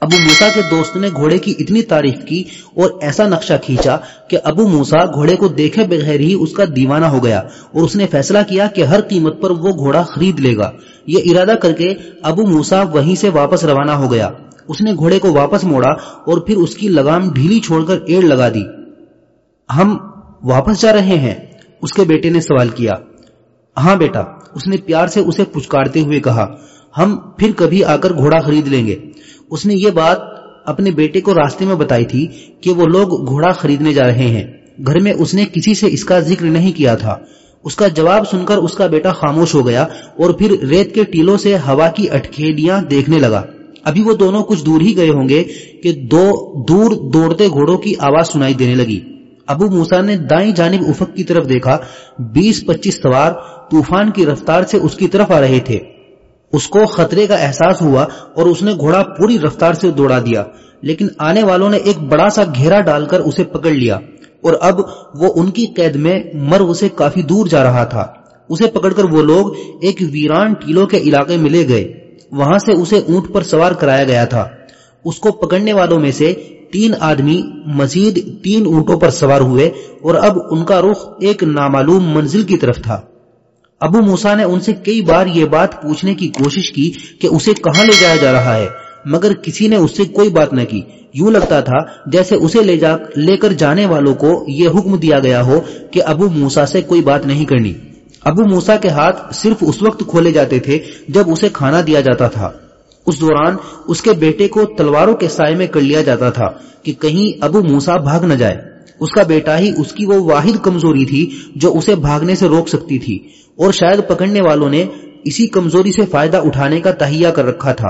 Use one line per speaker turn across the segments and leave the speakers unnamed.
ابو موسا کے دوست نے گھوڑے کی اتنی تعریف کی اور ایسا نقشہ کھینچا کہ ابو موسا گھوڑے کو دیکھے بغیر ہی اس کا دیوانہ ہو گیا اور اس نے فیصلہ کیا کہ ہر قیمت پر وہ گھوڑا خرید لے گا۔ یہ ارادہ کر کے ابو موسا وہیں سے واپس روانہ ہو گیا۔ اس نے گھوڑے کو واپس موڑا اور پھر اس کی لگام ڈھیلی چھوڑ کر ایڑ لگا دی۔ ہم واپس جا رہے ہیں۔ اس کے بیٹے نے سوال کیا۔ ہاں بیٹا۔ اس نے پیار سے اسے پچکارتے ہوئے کہا۔ ہم پھر کبھی آ کر گھوڑا خرید لیں گے۔ اس نے یہ بات اپنے بیٹے کو راستے میں بتائی تھی کہ وہ لوگ گھوڑا خریدنے جا رہے ہیں۔ گھر میں اس نے کسی سے اس کا ذکر نہیں کیا تھا۔ اس کا جواب سن کر اس کا بیٹا خاموش ہو گیا اور پھر ریت کے ٹیلوں سے ہوا کی اٹکھیلیاں دیکھنے لگا۔ ابھی وہ دونوں کچھ دور ہی گئے ہوں گے کہ دو دور دوڑتے گھوڑوں کی آواز سنائی دینے لگی۔ ابو موسا نے دائیں جانب افق کی طرف دیکھا۔ بیس پچیس سوار طوفان کی رفتار سے اس کی طرف آ رہے تھے۔ اس کو خطرے کا احساس ہوا اور اس نے گھوڑا پوری رفتار سے دوڑا دیا، لیکن آنے والوں نے ایک بڑا سا گھیرا ڈال کر اسے پکڑ لیا۔ اور اب وہ ان کی قید میں مرو سے کافی دور جا رہا تھا۔ اسے پکڑ کر وہ لوگ ایک ویران ٹیلوں کے علاقے میں لے گئے۔ وہاں سے اسے اونٹ پر سوار کرایا گیا تھا۔ اس کو پکڑنے والوں میں سے تین آدمی مزید تین اونٹوں پر سوار ہوئے اور اب ان کا رخ ایک نامعلوم منزل کی طرف تھا۔ ابو موسا نے ان سے کئی بار یہ بات پوچھنے کی کوشش کی کہ اسے کہاں لے جایا جا رہا ہے، مگر کسی نے اس سے کوئی بات نہ کی۔ یوں لگتا تھا جیسے اسے لے جا لے کر جانے والوں کو یہ حکم دیا گیا ہو کہ ابو موسا سے کوئی بات نہیں کرنی۔ ابو موسا کے ہاتھ صرف اس وقت کھولے جاتے تھے جب اسے کھانا دیا جاتا تھا۔ اس دوران اس کے بیٹے کو تلواروں کے سائے میں کر لیا جاتا تھا کہ کہیں ابو موسا بھاگ نہ جائے۔ اس کا بیٹا ہی اس کی وہ واحد کمزوری تھی جو اسے بھاگنے سے روک سکتی تھی اور شاید پکڑنے والوں نے اسی کمزوری سے فائدہ اٹھانے کا تہیا کر رکھا تھا۔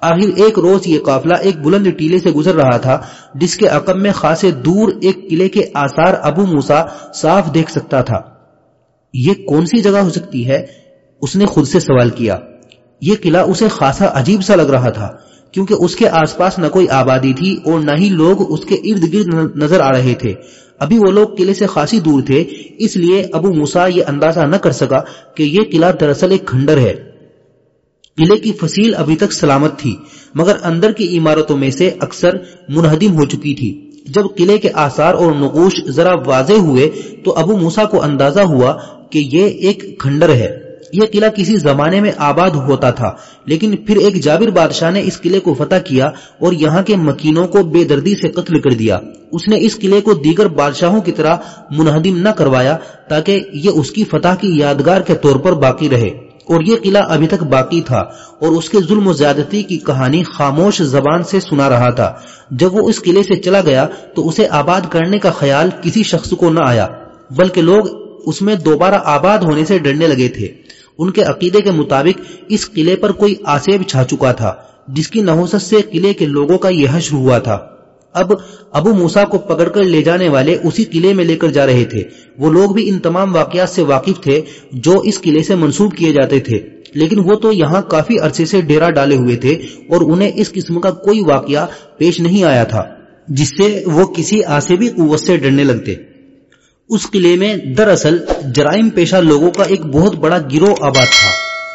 آخر ایک روز یہ قافلہ ایک بلند ٹیلے سے گزر رہا تھا، جس کے عقب میں خاصے دور ایک قلعے کے آثار ابو موسا صاف دیکھ سکتا تھا۔ یہ کون سی جگہ ہو سکتی ہے؟ اس نے خود سے سوال کیا۔ یہ قلعہ اسے خاصا عجیب سا لگ رہا تھا۔ کیونکہ اس کے آس پاس نہ کوئی آبادی تھی اور نہ ہی لوگ اس کے ارد گرد نظر آ رہے تھے۔ ابھی وہ لوگ قلعے سے خاصی دور تھے، اس لیے ابو موسا یہ اندازہ نہ کر سکا کہ یہ قلعہ دراصل ایک کھنڈر ہے۔ قلعے کی فصیل ابھی تک سلامت تھی، مگر اندر کی عمارتوں میں سے اکثر منہدم ہو چکی تھی۔ جب قلعے کے آثار اور نقوش ذرا واضح ہوئے تو ابو موسا کو اندازہ ہوا کہ یہ ایک کھنڈر ہے۔ یہ قلعہ کسی زمانے میں آباد ہوتا تھا، لیکن پھر ایک جابر بادشاہ نے اس قلعے کو فتح کیا اور یہاں کے مکینوں کو بے دردی سے قتل کر دیا۔ اس نے اس قلعے کو دیگر بادشاہوں کی طرح منہدم نہ کروایا تاکہ یہ اس کی فتح کی یادگار کے طور پر باقی رہے۔ اور یہ قلعہ ابھی تک باقی تھا اور اس کے ظلم و زیادتی کی کہانی خاموش زبان سے سنا رہا تھا۔ جب وہ اس قلعے سے چلا گیا تو اسے آباد کرنے کا خیال کسی شخص کو نہ آیا، بلکہ لوگ اس میں دوبارہ آباد ہونے سے ڈرنے لگے تھے۔ ان کے عقیدے کے مطابق اس قلعے پر کوئی آسیب چھا چکا تھا، جس کی نحوست سے قلعے کے لوگوں کا یہ حشر ہوا تھا۔ اب ابو موسا کو پکڑ کر لے جانے والے اسی قلعے میں لے کر جا رہے تھے۔ وہ لوگ بھی ان تمام واقعات سے واقف تھے جو اس قلعے سے منسوب کیے جاتے تھے۔ لیکن وہ تو یہاں کافی عرصے سے ڈیرا ڈالے ہوئے تھے اور انہیں اس قسم کا کوئی واقعہ پیش نہیں آیا تھا، جس سے وہ کسی آسیبی قوت سے ڈرنے لگتے۔ اس قلعے میں دراصل جرائم پیشہ لوگوں کا ایک بہت بڑا گروہ آباد تھا۔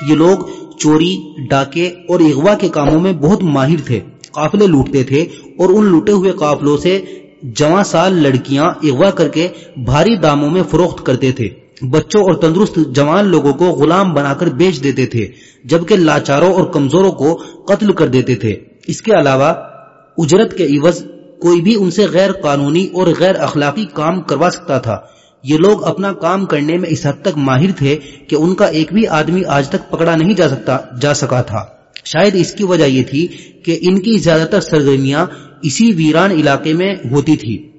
یہ لوگ چوری، ڈاکے اور اغوا کے کاموں میں بہت ماہر تھے، قافلے لوٹتے تھے اور ان لوٹے ہوئے قافلوں سے جواں سال لڑکیاں اغوا کر کے بھاری داموں میں فروخت کرتے تھے۔ بچوں اور تندرست جوان لوگوں کو غلام بنا کر بیچ دیتے تھے، جبکہ لاچاروں اور کمزوروں کو قتل کر دیتے تھے۔ اس کے علاوہ اجرت کے عوض کوئی بھی ان سے غیر قانونی اور غیر اخلاقی کام کروا سکتا تھا۔ یہ لوگ اپنا کام کرنے میں اس حد تک ماہر تھے کہ ان کا ایک بھی آدمی آج تک پکڑا نہیں جا سکتا، جا سکا تھا۔ شاید اس کی وجہ یہ تھی کہ ان کی زیادہ تر سرگرمیاں اسی ویران علاقے میں ہوتی تھی۔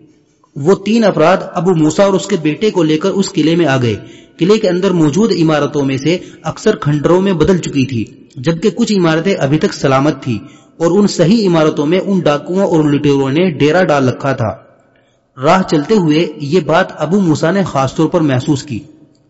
وہ تین افراد ابو موسا اور اس کے بیٹے کو لے کر اس قلعے میں آ گئے۔ قلعے کے اندر موجود عمارتوں میں سے اکثر کھنڈروں میں بدل چکی تھی، جبکہ کچھ عمارتیں ابھی تک سلامت تھی اور ان صحیح عمارتوں میں ان ڈاکوؤں اور لٹیروں نے ڈیرا ڈال رکھا تھا۔ راہ چلتے ہوئے یہ بات ابو موسا نے خاص طور پر محسوس کی۔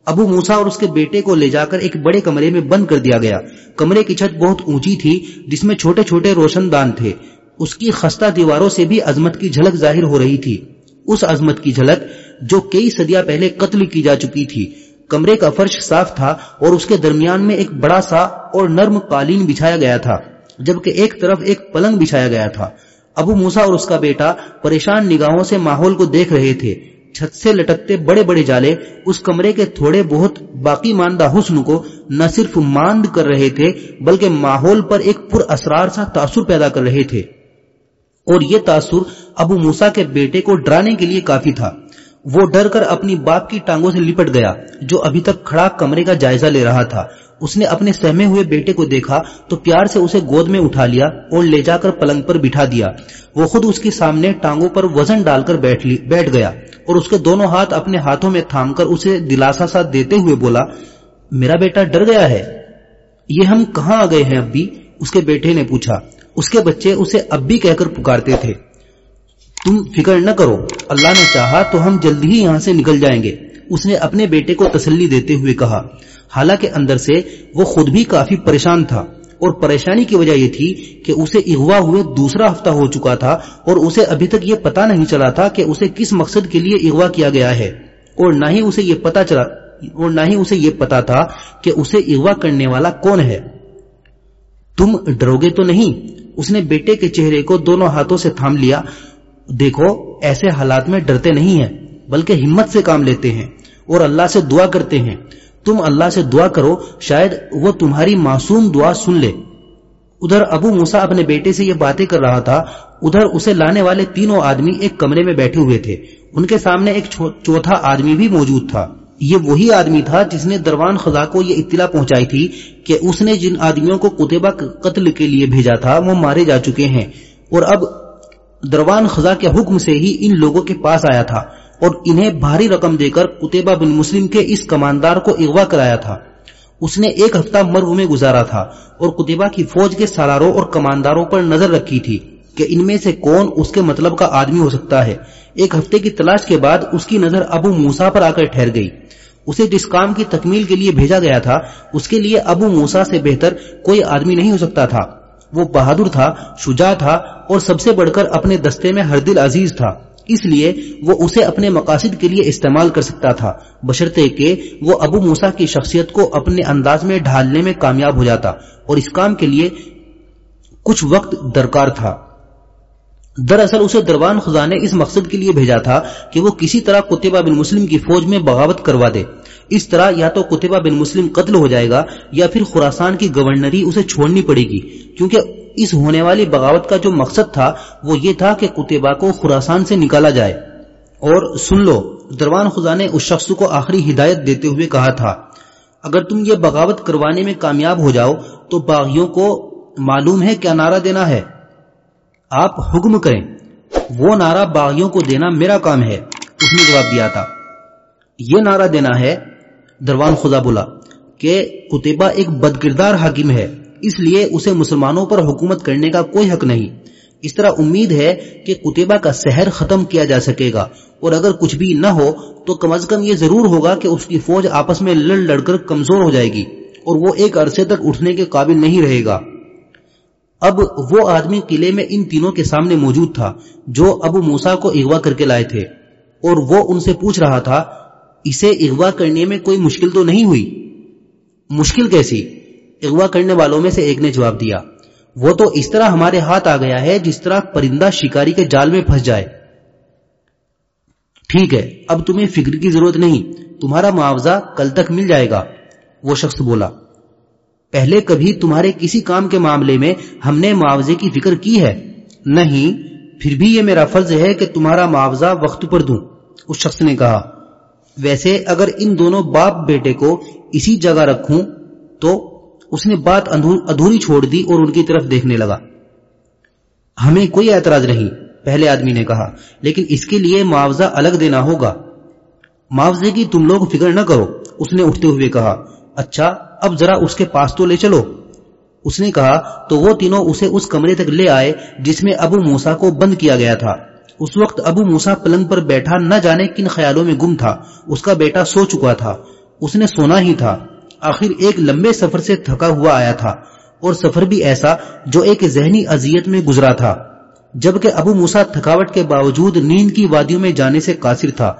ابو موسا اور اس کے بیٹے کو لے جا کر ایک بڑے کمرے میں بند کر دیا گیا۔ کمرے کی چھت بہت اونچی تھی، جس میں چھوٹے چھوٹے روشن دان تھے۔ اس کی خستہ دیواروں سے بھی عظمت کی جھلک ظاہر ہو رہی تھی۔ اس عظمت کی جھلک جو کئی صدیاں پہلے قتل کی جا چکی تھی۔ کمرے کا فرش صاف تھا اور اس کے درمیان میں ایک بڑا سا اور نرم قالین بچھایا گیا تھا۔ جبکہ ایک طرف ایک پلنگ بچھایا گیا تھا۔ ابو موسا اور اس کا بیٹا پریشان نگاہوں سے ماحول کو دیکھ رہے تھے۔ چھت سے لٹکتے بڑے بڑے جالے اس کمرے کے تھوڑے بہت باقی ماندہ حسن کو نہ صرف ماند کر رہے تھے، بلکہ ماحول پر ایک پر اسرار سا تاثر پیدا کر رہے تھے۔ اور یہ تاثر ابو موسا کے بیٹے کو ڈرانے کے لیے کافی تھا۔ وہ ڈر کر اپنی باپ کی ٹانگوں سے لپٹ گیا، جو ابھی تک کھڑا کمرے کا جائزہ لے رہا تھا۔ اس نے اپنے سہمے ہوئے بیٹے کو دیکھا تو پیار سے اسے گود میں اٹھا لیا اور لے جا کر پلنگ پر بٹھا دیا۔ وہ خود اس کے سامنے ٹانگوں پر وزن ڈال کر بیٹھ بیٹھ گیا اور اس کے دونوں ہاتھ اپنے ہاتھوں میں تھام کر اسے دلاسا سا دیتے ہوئے بولا، میرا بیٹا ڈر گیا ہے۔ یہ ہم کہاں آ گئے ہیں اب بھی اس کے بیٹے نے پوچھا۔ اس کے بچے اسے اب بھی کہہ کر پکارتے تھے۔ تم فکر نہ کرو، اللہ نے چاہا تو ہم جلدی ہی یہاں سے نکل جائیں گے۔ اس نے اپنے بیٹے کو تسلی دیتے ہوئے کہا۔ حالانکہ اندر سے وہ خود بھی کافی پریشان تھا اور پریشانی کی وجہ یہ تھی کہ اسے اغوا ہوئے دوسرا ہفتہ ہو چکا تھا اور اسے ابھی تک یہ پتا نہیں چلا تھا کہ اسے کس مقصد کے لیے اغوا کیا گیا ہے اور نہ ہی اسے یہ پتا چلا اور نہ ہی اسے یہ پتا تھا کہ اسے اغوا کرنے والا کون ہے۔ تم ڈروگے تو نہیں، اس نے بیٹے کے چہرے کو دونوں ہاتھوں سے تھام لیا۔ دیکھو، ایسے حالات میں ڈرتے نہیں ہیں، بلکہ ہمت سے کام لیتے ہیں اور اللہ سے دعا کرتے ہیں۔ تم اللہ سے دعا کرو، شاید وہ تمہاری معصوم دعا سن لے۔ ادھر ابو موسا اپنے بیٹے سے یہ باتیں کر رہا تھا، ادھر اسے لانے والے تینوں آدمی ایک کمرے میں بیٹھے ہوئے تھے۔ ان کے سامنے ایک چوتھا آدمی بھی موجود تھا۔ یہ وہی آدمی تھا جس نے دروان خدا کو یہ اطلاع پہنچائی تھی کہ اس نے جن آدمیوں کو کتبہ قتل کے لیے بھیجا تھا، وہ مارے جا چکے ہیں۔ اور اب دروان خزا کے حکم سے ہی ان لوگوں کے پاس آیا تھا۔ اور انہیں بھاری رقم دے کر کتبہ بن مسلم کے اس کماندار کو اغوا کرایا تھا۔ اس نے ایک ہفتہ مرو میں گزارا تھا اور کتبہ کی فوج کے سالاروں اور کمانداروں پر نظر رکھی تھی کہ ان میں سے کون اس کے مطلب کا آدمی ہو سکتا ہے۔ ایک ہفتے کی تلاش کے بعد اس کی نظر ابو موسا پر آ کر ٹھہر گئی۔ اسے جس کام کی تکمیل کے لیے بھیجا گیا تھا۔ اس کے لیے ابو موسا سے بہتر کوئی آدمی نہیں ہو سکتا تھا۔ وہ بہادر تھا، شجاع تھا اور سب سے بڑھ کر اپنے دستے میں ہر دل عزیز تھا۔ اس لیے وہ اسے اپنے مقاصد کے لیے استعمال کر سکتا تھا، بشرطے کہ وہ ابو موسا کی شخصیت کو اپنے انداز میں ڈھالنے میں کامیاب ہو جاتا اور اس کام کے لیے کچھ وقت درکار تھا۔ دراصل اسے دروان خزاں نے اس مقصد کے لیے بھیجا تھا کہ وہ کسی طرح کتبہ بن مسلم کی فوج میں بغاوت کروا دے۔ اس طرح یا تو کتبہ بن مسلم قتل ہو جائے گا یا پھر خوراسان کی گورنری اسے چھوڑنی پڑے گی، کیونکہ اس ہونے والی بغاوت کا جو مقصد تھا، وہ یہ تھا کہ کتبہ کو خوراسان سے نکالا جائے۔ اور سن لو، دروان خدا نے اس شخص کو آخری ہدایت دیتے ہوئے کہا تھا، اگر تم یہ بغاوت کروانے میں کامیاب ہو جاؤ، تو باغیوں کو معلوم ہے کیا نعرہ دینا ہے۔ آپ حکم کریں، وہ نعرہ باغیوں کو دینا میرا کام ہے۔ اس نے جواب دیا تھا۔ یہ نعرہ دینا ہے، دروان خدا بولا، کہ کتبہ ایک بدکردار حاکم ہے۔ اس لیے اسے مسلمانوں پر حکومت کرنے کا کوئی حق نہیں۔ اس طرح امید ہے کہ کتبہ کا سحر ختم کیا جا سکے گا۔ اور اگر کچھ بھی نہ ہو، تو کم از کم یہ ضرور ہوگا کہ اس کی فوج آپس میں لڑ لڑ کر کمزور ہو جائے گی اور وہ ایک عرصے تک اٹھنے کے قابل نہیں رہے گا۔ اب وہ آدمی قلعے میں ان تینوں کے سامنے موجود تھا جو ابو موسا کو اغوا کر کے لائے تھے۔ اور وہ ان سے پوچھ رہا تھا، اسے اغوا کرنے میں کوئی مشکل تو نہیں ہوئی؟ مشکل کیسی؟ اغوا کرنے والوں میں سے ایک نے جواب دیا، وہ تو اس طرح ہمارے ہاتھ آ گیا ہے جس طرح پرندہ شکاری کے جال میں پھنس جائے۔ ٹھیک ہے، اب تمہیں فکر کی ضرورت نہیں، تمہارا معاوضہ کل تک مل جائے گا۔ وہ شخص بولا، پہلے کبھی تمہارے کسی کام کے معاملے میں ہم نے معاوضے کی فکر کی ہے؟ نہیں، پھر بھی یہ میرا فرض ہے کہ تمہارا معاوضہ وقت پر دوں۔ اس شخص نے کہا، ویسے اگر ان دونوں باپ بیٹے کو اسی جگہ رکھوں تو اس نے بات ادھوری چھوڑ دی اور ان کی طرف دیکھنے لگا۔ ہمیں کوئی اعتراض نہیں، پہلے آدمی نے کہا، لیکن اس کے لیے معاوضہ الگ دینا ہوگا۔ معاوضے کی تم لوگ فکر نہ کرو، اس نے اٹھتے ہوئے کہا اچھا اب ذرا اس کے پاس تو لے چلو۔ اس نے کہا، تو وہ تینوں اسے اس کمرے تک لے آئے جس میں ابو موسا کو بند کیا گیا تھا۔ اس وقت ابو موسا پلنگ پر بیٹھا نہ جانے کن خیالوں میں گم تھا، اس کا بیٹا سو چکا تھا۔ اس نے سونا ہی تھا۔ آخر ایک لمبے سفر سے تھکا ہوا آیا تھا اور سفر بھی ایسا جو ایک ذہنی اذیت میں گزرا تھا۔ جبکہ ابو موسا تھکاوٹ کے باوجود نیند کی وادیوں میں جانے سے قاصر تھا۔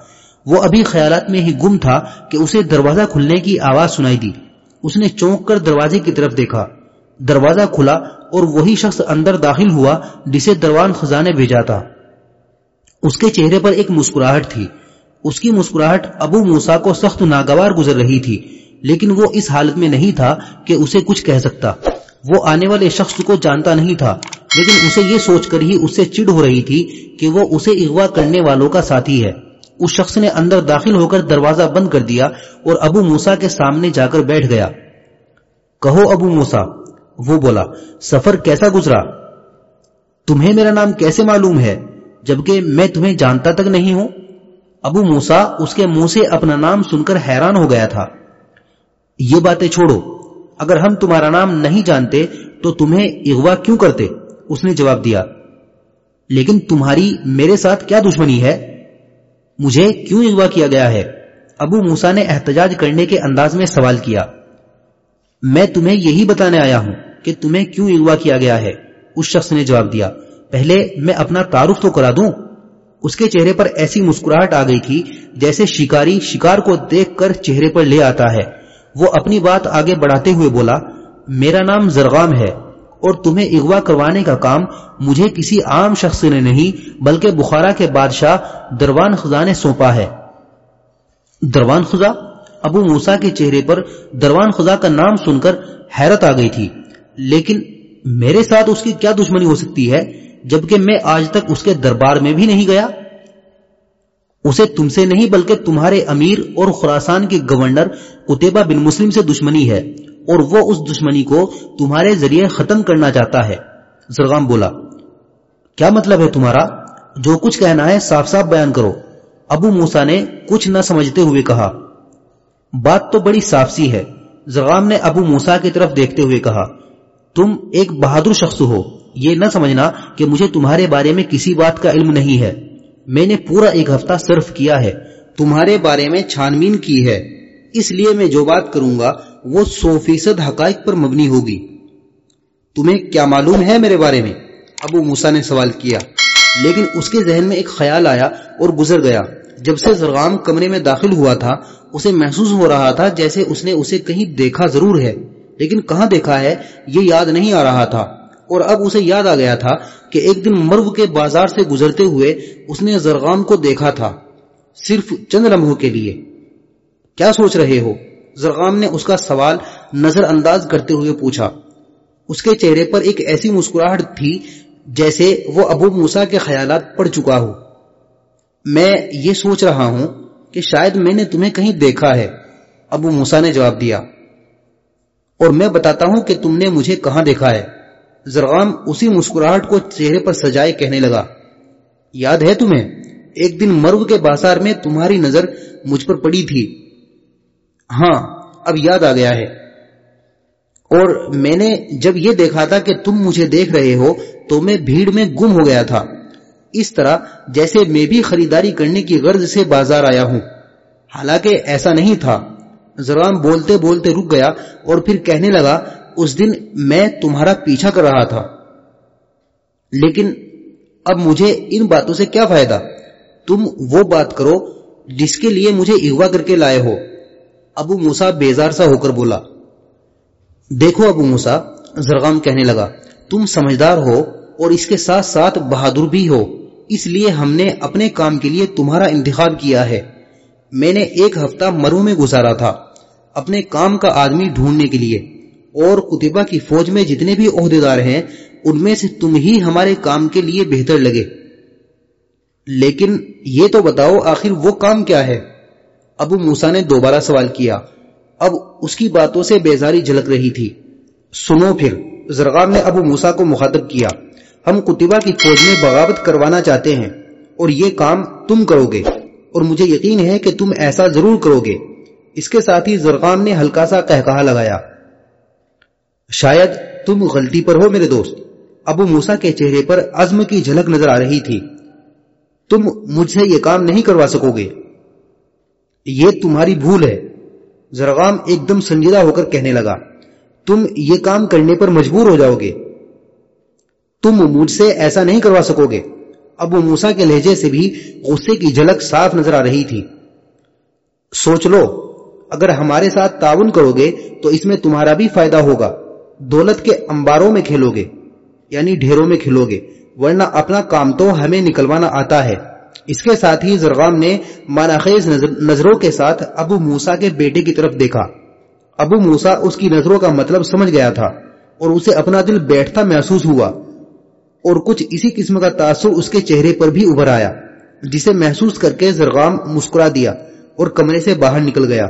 وہ ابھی خیالات میں ہی گم تھا کہ اسے دروازہ کھلنے کی آواز سنائی دی۔ اس نے چونک کر دروازے کی طرف دیکھا۔ دروازہ کھلا اور وہی شخص اندر داخل ہوا جسے دروان خزاں نے بھیجا تھا۔ اس کے چہرے پر ایک مسکراہٹ تھی۔ اس کی مسکراہٹ ابو موسا کو سخت ناگوار گزر رہی تھی۔ لیکن وہ اس حالت میں نہیں تھا کہ اسے کچھ کہہ سکتا۔ وہ آنے والے شخص کو جانتا نہیں تھا، لیکن اسے یہ سوچ کر ہی اس سے چڑ ہو رہی تھی کہ وہ اسے اغوا کرنے والوں کا ساتھی ہے۔ اس شخص نے اندر داخل ہو کر دروازہ بند کر دیا اور ابو موسا کے سامنے جا کر بیٹھ گیا۔ کہو ابو موسا وہ بولا، سفر کیسا گزرا؟ تمہیں میرا نام کیسے معلوم ہے، جبکہ میں تمہیں جانتا تک نہیں ہوں؟ ابو موسا اس کے منہ سے اپنا نام سن کر حیران ہو گیا تھا۔ یہ باتیں چھوڑو۔ اگر ہم تمہارا نام نہیں جانتے، تو تمہیں اغوا کیوں کرتے؟ اس نے جواب دیا۔ لیکن تمہاری میرے ساتھ کیا دشمنی ہے؟ مجھے کیوں اغوا کیا گیا ہے؟ ابو موسا نے احتجاج کرنے کے انداز میں سوال کیا۔ میں تمہیں یہی بتانے آیا ہوں کہ تمہیں کیوں اغوا کیا گیا ہے۔ اس شخص نے جواب دیا۔ پہلے میں اپنا تعارف تو کرا دوں۔ اس کے چہرے پر ایسی مسکراہٹ آ گئی تھی جیسے شکاری شکار کو دیکھ کر چہرے پر لے آتا ہے۔ وہ اپنی بات آگے بڑھاتے ہوئے بولا، میرا نام زرغام ہے اور تمہیں اغوا کروانے کا کام مجھے کسی عام شخص نے نہیں، بلکہ بخارا کے بادشاہ دروان خزاں نے سونپا ہے۔ دروان خزا ابو موسا کے چہرے پر دروان خزا کا نام سن کر حیرت آ گئی تھی۔ لیکن میرے ساتھ اس کی کیا دشمنی ہو سکتی ہے، جبکہ میں آج تک اس کے دربار میں بھی نہیں گیا؟ اسے تم سے نہیں بلکہ تمہارے امیر اور خراسان کے گورنر قطبہ بن مسلم سے دشمنی ہے اور وہ اس دشمنی کو تمہارے ذریعے ختم کرنا چاہتا ہے۔ زرغام بولا، کیا مطلب ہے تمہارا؟ جو کچھ کہنا ہے صاف صاف بیان کرو۔ ابو موسا نے کچھ نہ سمجھتے ہوئے کہا، بات تو بڑی صاف سی ہے۔ زرغام نے ابو موسا کی طرف دیکھتے ہوئے کہا، تم ایک بہادر شخص ہو۔ یہ نہ سمجھنا کہ مجھے تمہارے بارے میں کسی بات کا علم نہیں ہے۔ میں نے پورا ایک ہفتہ صرف کیا ہے، تمہارے بارے میں چھانبین کی ہے۔ اس لیے میں جو بات کروں گا، وہ سو فیصد حقائق پر مبنی ہوگی۔ تمہیں کیا معلوم ہے میرے بارے میں؟ ابو موسا نے سوال کیا۔ لیکن اس کے ذہن میں ایک خیال آیا اور گزر گیا۔ جب سے زرغام کمرے میں داخل ہوا تھا، اسے محسوس ہو رہا تھا جیسے اس نے اسے کہیں دیکھا ضرور ہے۔ لیکن کہاں دیکھا ہے، یہ یاد نہیں آ رہا تھا۔ اور اب اسے یاد آ گیا تھا کہ ایک دن مرو کے بازار سے گزرتے ہوئے اس نے زرغام کو دیکھا تھا، صرف چند لمحوں کے لیے۔ کیا سوچ رہے ہو؟ زرغام نے اس کا سوال نظر انداز کرتے ہوئے پوچھا۔ اس کے چہرے پر ایک ایسی مسکراہٹ تھی جیسے وہ ابو موسا کے خیالات پڑ چکا ہو۔ میں یہ سوچ رہا ہوں کہ شاید میں نے تمہیں کہیں دیکھا ہے، ابو موسا نے جواب دیا۔ اور میں بتاتا ہوں کہ تم نے مجھے کہاں دیکھا ہے۔ زرغام اسی مسکراہٹ کو چہرے پر سجائے کہنے لگا، یاد ہے تمہیں، ایک دن مرو کے بازار میں تمہاری نظر مجھ پر پڑی تھی۔ ہاں اب یاد آ گیا ہے۔ اور میں نے جب یہ دیکھا تھا کہ تم مجھے دیکھ رہے ہو، تو میں بھیڑ میں گم ہو گیا تھا۔ اس طرح جیسے میں بھی خریداری کرنے کی غرض سے بازار آیا ہوں۔ حالانکہ ایسا نہیں تھا۔ زرام بولتے بولتے رک گیا اور پھر کہنے لگا اس دن میں تمہارا پیچھا کر رہا تھا۔ لیکن اب مجھے ان باتوں سے کیا فائدہ؟ تم وہ بات کرو جس کے لیے مجھے اغوا کر کے لائے ہو۔ ابو موسا بیزار سا ہو کر بولا۔ دیکھو ابو موسا زرغام کہنے لگا، تم سمجھدار ہو اور اس کے ساتھ ساتھ بہادر بھی ہو۔ اس لیے ہم نے اپنے کام کے لیے تمہارا انتخاب کیا ہے۔ میں نے ایک ہفتہ مرو میں گزارا تھا، اپنے کام کا آدمی ڈھونڈنے کے لیے۔ اور کتبہ کی فوج میں جتنے بھی عہدے دار ہیں، ان میں سے تم ہی ہمارے کام کے لیے بہتر لگے۔ لیکن یہ تو بتاؤ آخر وہ کام کیا ہے؟ ابو موسا نے دوبارہ سوال کیا۔ اب اس کی باتوں سے بیزاری جھلک رہی تھی۔ سنو پھر زرغام نے ابو موسا کو مخاطب کیا۔ ہم کتبہ کی فوج میں بغاوت کروانا چاہتے ہیں، اور یہ کام تم کرو گے۔ اور مجھے یقین ہے کہ تم ایسا ضرور کرو گے۔ اس کے ساتھ ہی زرغام نے ہلکا سا کہا لگایا۔ شاید تم غلطی پر ہو میرے دوست۔ ابو موسا کے چہرے پر عزم کی جھلک نظر آ رہی تھی۔ تم مجھ سے یہ کام نہیں کروا سکو گے۔ یہ تمہاری بھول ہے۔ زرغام ایک دم سنجیدہ ہو کر کہنے لگا۔ تم یہ کام کرنے پر مجبور ہو جاؤ گے۔ تم مجھ سے ایسا نہیں کروا سکو گے۔ ابو موسا کے لہجے سے بھی غصے کی جھلک صاف نظر آ رہی تھی۔ سوچ لو، اگر ہمارے ساتھ تعاون کرو گے تو اس میں تمہارا بھی فائدہ ہوگا۔ دولت کے انباروں میں کھیلو گے یعنی ڈھیروں میں کھلو گے، ورنہ اپنا کام تو ہمیں نکلوانا آتا ہے۔ اس کے ساتھ ہی زرغام نے ماناخیز نظروں کے ساتھ ابو موسا کے بیٹے کی طرف دیکھا۔ ابو موسا اس کی نظروں کا مطلب سمجھ گیا تھا اور اسے اپنا دل بیٹھتا محسوس ہوا اور کچھ اسی قسم کا تاثر اس کے چہرے پر بھی ابھر آیا، جسے محسوس کر کے زرغام مسکرا دیا اور کمرے سے باہر نکل گیا۔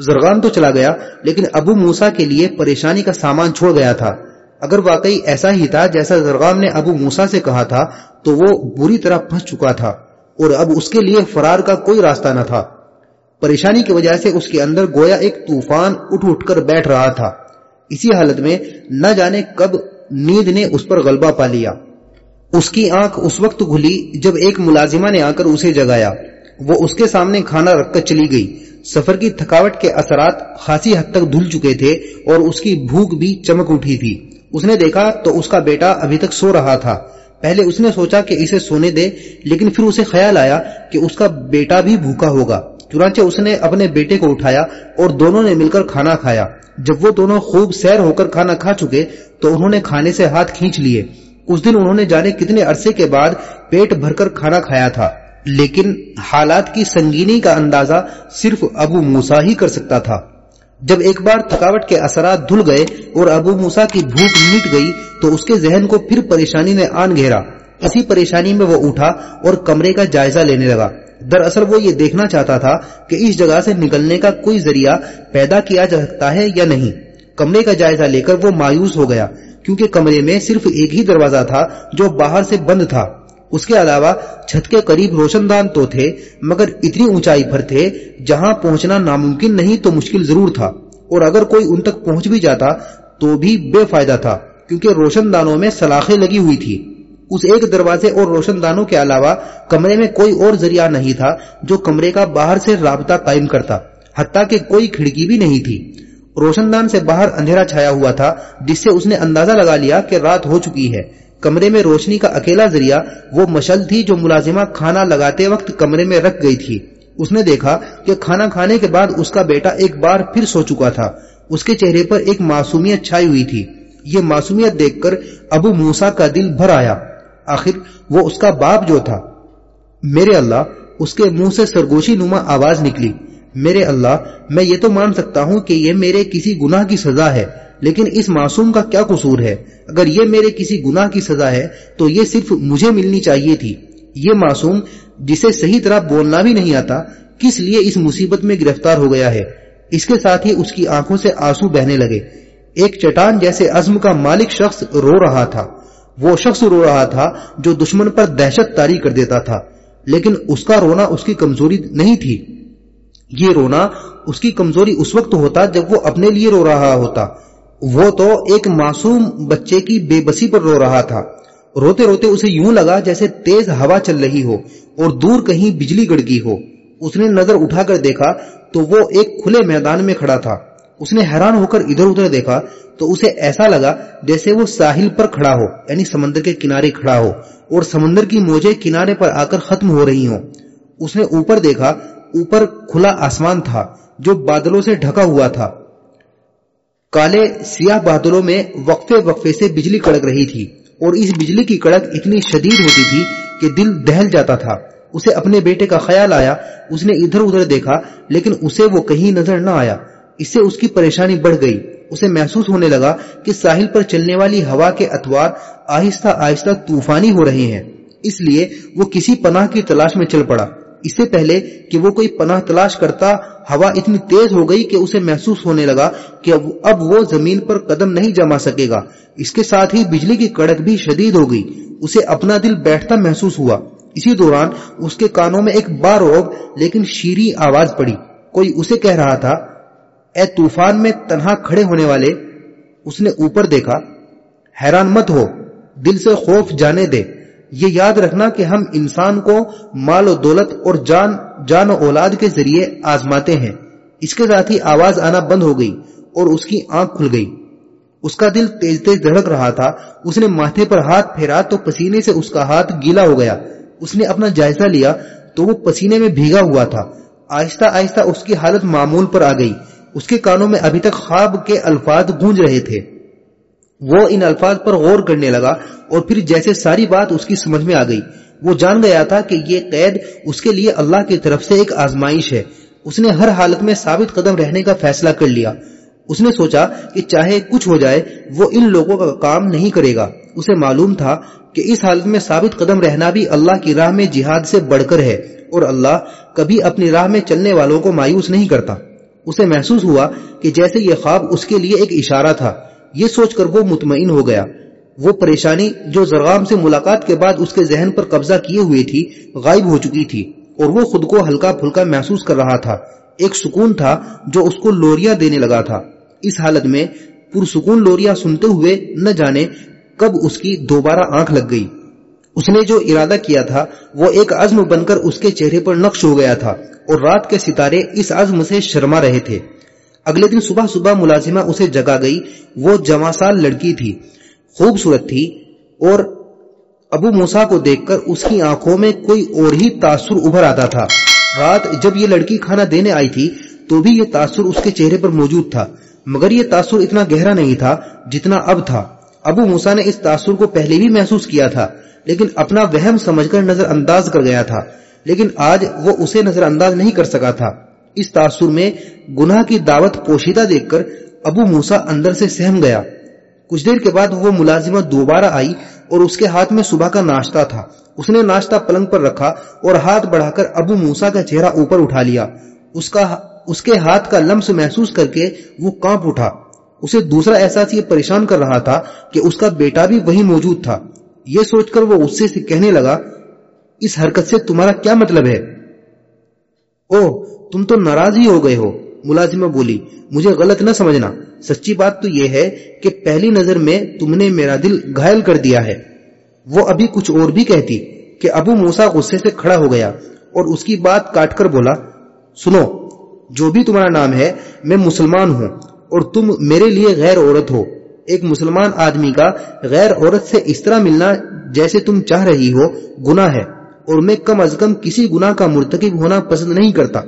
زرغام تو چلا گیا، لیکن ابو موسا کے لیے پریشانی کا سامان چھوڑ گیا تھا۔ اگر واقعی ایسا ہی تھا جیسا زرغام نے ابو موسا سے کہا تھا، تو وہ بری طرح پھنس چکا تھا اور اب اس کے لیے فرار کا کوئی راستہ نہ تھا۔ پریشانی کی وجہ سے اس کے اندر گویا ایک طوفان اٹھ اٹھ کر بیٹھ رہا تھا۔ اسی حالت میں نہ جانے کب نیند نے اس پر غلبہ پا لیا۔ اس کی آنکھ اس وقت کھلی جب ایک ملازمہ نے آ کر اسے جگایا۔ وہ اس کے سامنے کھانا رکھ کر چلی گئی۔ سفر کی تھکاوٹ کے اثرات خاصی حد تک دھل چکے تھے اور اس کی بھوک بھی چمک اٹھی تھی۔ اس نے دیکھا تو اس کا بیٹا ابھی تک سو رہا تھا۔ پہلے اس نے سوچا کہ اسے سونے دے، لیکن پھر اسے خیال آیا کہ اس کا بیٹا بھی بھوکا ہوگا۔ چنانچہ اس نے اپنے بیٹے کو اٹھایا اور دونوں نے مل کر کھانا کھایا۔ جب وہ دونوں خوب سیر ہو کر کھانا کھا چکے تو انہوں نے کھانے سے ہاتھ کھینچ لیے۔ اس دن انہوں نے جانے کتنے عرصے کے بعد پیٹ بھر کر کھانا کھایا تھا۔ لیکن حالات کی سنگینی کا اندازہ صرف ابو موسا ہی کر سکتا تھا۔ جب ایک بار تھکاوٹ کے اثرات دھل گئے اور ابو موسا کی بھوک مٹ گئی تو اس کے ذہن کو پھر پریشانی نے آن گھیرا۔ اسی پریشانی میں وہ اٹھا اور کمرے کا جائزہ لینے لگا۔ دراصل وہ یہ دیکھنا چاہتا تھا کہ اس جگہ سے نکلنے کا کوئی ذریعہ پیدا کیا جا سکتا ہے یا نہیں۔ کمرے کا جائزہ لے کر وہ مایوس ہو گیا، کیونکہ کمرے میں صرف ایک ہی دروازہ تھا جو باہر سے بند تھا۔ اس کے علاوہ چھت کے قریب روشن دان تو تھے، مگر اتنی اونچائی پر تھے، جہاں پہنچنا ناممکن نہیں تو مشکل ضرور تھا، اور اگر کوئی ان تک پہنچ بھی جاتا تو بھی بے فائدہ تھا، کیونکہ روشن دانوں میں سلاخیں لگی ہوئی تھی اس ایک دروازے اور روشن دانوں کے علاوہ کمرے میں کوئی اور ذریعہ نہیں تھا جو کمرے کا باہر سے رابطہ قائم کرتا، حتیٰ کہ کوئی کھڑکی بھی نہیں تھی۔ روشن دان سے باہر اندھیرا چھایا ہوا تھا، جس سے اس نے اندازہ لگا لیا کہ رات ہو چکی ہے۔ کمرے میں روشنی کا اکیلا ذریعہ وہ مشل تھی جو ملازمہ کھانا لگاتے وقت کمرے میں رکھ گئی تھی۔ اس نے دیکھا کہ کھانا کھانے کے بعد اس کا بیٹا ایک بار پھر سو چکا تھا۔ اس کے چہرے پر ایک معصومیت چھائی ہوئی تھی۔ یہ معصومیت دیکھ کر ابو موسا کا دل بھر آیا۔ آخر وہ اس کا باپ جو تھا۔ میرے اللہ، اس کے منہ سے سرگوشی نما آواز نکلی۔ میرے اللہ، میں یہ تو مان سکتا ہوں کہ یہ میرے کسی گناہ کی سزا ہے، لیکن اس معصوم کا کیا قصور ہے؟ اگر یہ میرے کسی گناہ کی سزا ہے، تو یہ صرف مجھے ملنی چاہیے تھی۔ یہ معصوم، جسے صحیح طرح بولنا بھی نہیں آتا، کس لیے اس مصیبت میں گرفتار ہو گیا ہے؟ اس کے ساتھ ہی اس کی آنکھوں سے آنسو بہنے لگے۔ ایک چٹان جیسے عزم کا مالک شخص رو رہا تھا۔ وہ شخص رو رہا تھا جو دشمن پر دہشت تاری کر دیتا تھا، لیکن اس کا رونا اس کی کمزوری نہیں تھی۔ یہ رونا اس کی کمزوری اس وقت ہوتا جب وہ اپنے لیے رو رہا ہوتا۔ وہ تو ایک معصوم بچے کی بے بسی پر رو رہا تھا۔ روتے روتے اسے یوں لگا جیسے تیز ہوا چل رہی ہو اور دور کہیں بجلی گڑگی ہو۔ اس نے نظر اٹھا کر دیکھا تو وہ ایک کھلے میدان میں کھڑا تھا۔ اس نے حیران ہو کر ادھر ادھر دیکھا تو اسے ایسا لگا جیسے وہ ساحل پر کھڑا ہو یعنی سمندر کے کنارے کھڑا ہو اور سمندر کی موجے کنارے پر آ کر ختم ہو رہی ہوں۔ اس نے اوپر دیکھا اوپر کھلا آسمان تھا جو بادلوں سے ڈھکا ہوا تھا۔ کالے سیاہ بادلوں میں وقفے وقفے سے بجلی کڑک رہی تھی اور اس بجلی کی کڑک اتنی شدید ہوتی تھی کہ دل دہل جاتا تھا۔ اسے اپنے بیٹے کا خیال آیا، اس نے ادھر ادھر دیکھا، لیکن اسے وہ کہیں نظر نہ آیا۔ اس سے اس کی پریشانی بڑھ گئی۔ اسے محسوس ہونے لگا کہ ساحل پر چلنے والی ہوا کے اتوار آہستہ آہستہ طوفانی ہو رہے ہیں۔ اس لیے وہ کسی پناہ کی تلاش میں چل پڑا۔ اس سے پہلے کہ وہ کوئی پناہ تلاش کرتا، ہوا اتنی تیز ہو گئی کہ اسے محسوس ہونے لگا کہ اب وہ زمین پر قدم نہیں جما سکے گا۔ اس کے ساتھ ہی بجلی کی کڑک بھی شدید ہو گئی۔ اسے اپنا دل بیٹھتا محسوس ہوا۔ اسی دوران اس کے کانوں میں ایک بار لیکن شیری آواز پڑی۔ کوئی اسے کہہ رہا تھا، اے طوفان میں تنہا کھڑے ہونے والے۔ اس نے اوپر دیکھا، حیران مت ہو، دل سے خوف جانے دے۔ یہ یاد رکھنا کہ ہم انسان کو مال و دولت اور جان جان و اولاد کے ذریعے آزماتے ہیں۔ اس کے ساتھ ہی آواز آنا بند ہو گئی اور اس کی آنکھ کھل گئی۔ اس کا دل تیز تیز دھڑک رہا تھا۔ اس نے ماتھے پر ہاتھ پھیرا تو پسینے سے اس کا ہاتھ گیلا ہو گیا۔ اس نے اپنا جائزہ لیا تو وہ پسینے میں بھیگا ہوا تھا۔ آہستہ آہستہ اس کی حالت معمول پر آ گئی۔ اس کے کانوں میں ابھی تک خواب کے الفاظ گونج رہے تھے۔ وہ ان الفاظ پر غور کرنے لگا اور پھر جیسے ساری بات اس کی سمجھ میں آ گئی۔ وہ جان گیا تھا کہ یہ قید اس کے لیے اللہ کی طرف سے ایک آزمائش ہے۔ اس نے ہر حالت میں ثابت قدم رہنے کا فیصلہ کر لیا۔ اس نے سوچا کہ چاہے کچھ ہو جائے، وہ ان لوگوں کا کام نہیں کرے گا۔ اسے معلوم تھا کہ اس حالت میں ثابت قدم رہنا بھی اللہ کی راہ میں جہاد سے بڑھ کر ہے اور اللہ کبھی اپنی راہ میں چلنے والوں کو مایوس نہیں کرتا۔ اسے محسوس ہوا کہ جیسے یہ خواب اس کے لیے ایک اشارہ تھا۔ یہ سوچ کر وہ مطمئن ہو گیا۔ وہ پریشانی جو زرغام سے ملاقات کے بعد اس کے ذہن پر قبضہ کیے ہوئے تھی، غائب ہو چکی تھی اور وہ خود کو ہلکا پھلکا محسوس کر رہا تھا۔ ایک سکون تھا جو اس کو لوریاں دینے لگا تھا۔ اس حالت میں پرسکون لوریاں سنتے ہوئے نہ جانے کب اس کی دوبارہ آنکھ لگ گئی۔ اس نے جو ارادہ کیا تھا، وہ ایک عزم بن کر اس کے چہرے پر نقش ہو گیا تھا اور رات کے ستارے اس عزم سے شرما رہے تھے۔ اگلے دن صبح صبح ملازمہ اسے جگا گئی۔ وہ جما سال لڑکی تھی، خوبصورت تھی اور ابو موسا کو دیکھ کر اس کی آنکھوں میں کوئی اور ہی تاثر ابھر آتا تھا۔ رات جب یہ لڑکی کھانا دینے آئی تھی تو بھی یہ تاثر اس کے چہرے پر موجود تھا، مگر یہ تاثر اتنا گہرا نہیں تھا جتنا اب تھا۔ ابو موسا نے اس تاثر کو پہلے بھی محسوس کیا تھا، لیکن اپنا وہم سمجھ کر نظر انداز کر گیا تھا۔ لیکن آج وہ اسے نظر انداز نہیں کر سکا تھا۔ اس تاثر میں گناہ کی دعوت پوشیدہ دیکھ کر ابو موسا اندر سے سہم گیا۔ کچھ دیر کے بعد وہ ملازمہ دوبارہ آئی اور اس کے ہاتھ میں صبح کا ناشتہ تھا۔ اس نے ناشتہ پلنگ پر رکھا اور ہاتھ بڑھا کر ابو موسا کا چہرہ اوپر اٹھا لیا۔ اس کا اس کے ہاتھ کا لمس محسوس کر کے وہ کانپ اٹھا۔ اسے دوسرا احساس یہ پریشان کر رہا تھا کہ اس کا بیٹا بھی وہی موجود تھا۔ یہ سوچ کر وہ غصے سے کہنے لگا، اس حرکت سے تمہارا کیا مطلب ہے؟ او تم تو ناراض ہی ہو گئے ہو۔ ملازمہ بولی، مجھے غلط نہ سمجھنا۔ سچی بات تو یہ ہے کہ پہلی نظر میں تم نے میرا دل گھائل کر دیا ہے۔ وہ ابھی کچھ اور بھی کہتی کہ ابو موسا غصے سے کھڑا ہو گیا اور اس کی بات کاٹ کر بولا، سنو، جو بھی تمہارا نام ہے، میں مسلمان ہوں اور تم میرے لیے غیر عورت ہو۔ ایک مسلمان آدمی کا غیر عورت سے اس طرح ملنا جیسے تم چاہ رہی ہو، گناہ ہے اور میں کم از کم کسی گناہ کا مرتکب ہونا پسند نہیں کرتا۔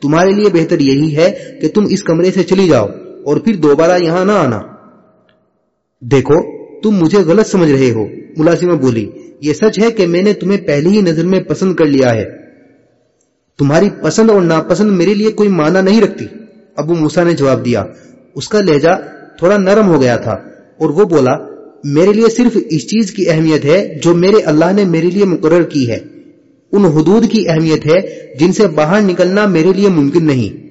تمہارے لیے بہتر یہی ہے کہ تم اس کمرے سے چلی جاؤ اور پھر دوبارہ یہاں نہ آنا۔ دیکھو، تم مجھے غلط سمجھ رہے ہو۔ ملازمہ بولی، یہ سچ ہے کہ میں نے تمہیں پہلی ہی نظر میں پسند کر لیا ہے۔ تمہاری پسند اور ناپسند میرے لیے کوئی معنی نہیں رکھتی۔ ابو موسا نے جواب دیا، اس کا لہجہ تھوڑا نرم ہو گیا تھا اور وہ بولا، میرے لیے صرف اس چیز کی اہمیت ہے جو میرے اللہ نے میرے لیے مقرر کی ہے۔ ان حدود کی اہمیت ہے جن سے باہر نکلنا میرے لیے ممکن نہیں۔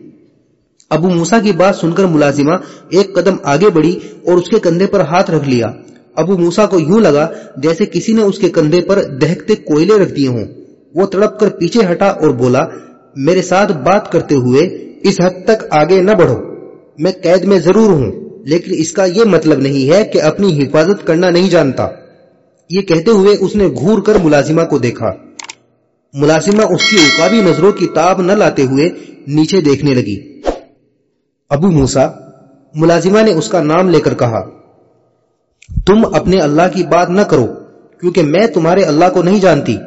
ابو موسا کی بات سن کر ملازمہ ایک قدم آگے بڑھی اور اس کے کندھے پر ہاتھ رکھ لیا۔ ابو موسا کو یوں لگا جیسے کسی نے اس کے کندھے پر دہکتے کوئلے رکھ دیے ہوں۔ وہ تڑپ کر پیچھے ہٹا اور بولا، میرے ساتھ بات کرتے ہوئے اس حد تک آگے نہ بڑھو۔ میں قید میں ضرور ہوں، لیکن اس کا یہ مطلب نہیں ہے کہ اپنی حفاظت کرنا نہیں جانتا۔ یہ کہتے ہوئے اس نے گھور کر ملازمہ کو دیکھا۔ ملازمہ اس کی اقابی نظروں کی تاب نہ لاتے ہوئے نیچے دیکھنے لگی۔ ابو موسا ملازمہ نے اس کا نام لے کر کہا، تم اپنے اللہ کی بات نہ کرو، کیونکہ میں تمہارے اللہ کو نہیں جانتی۔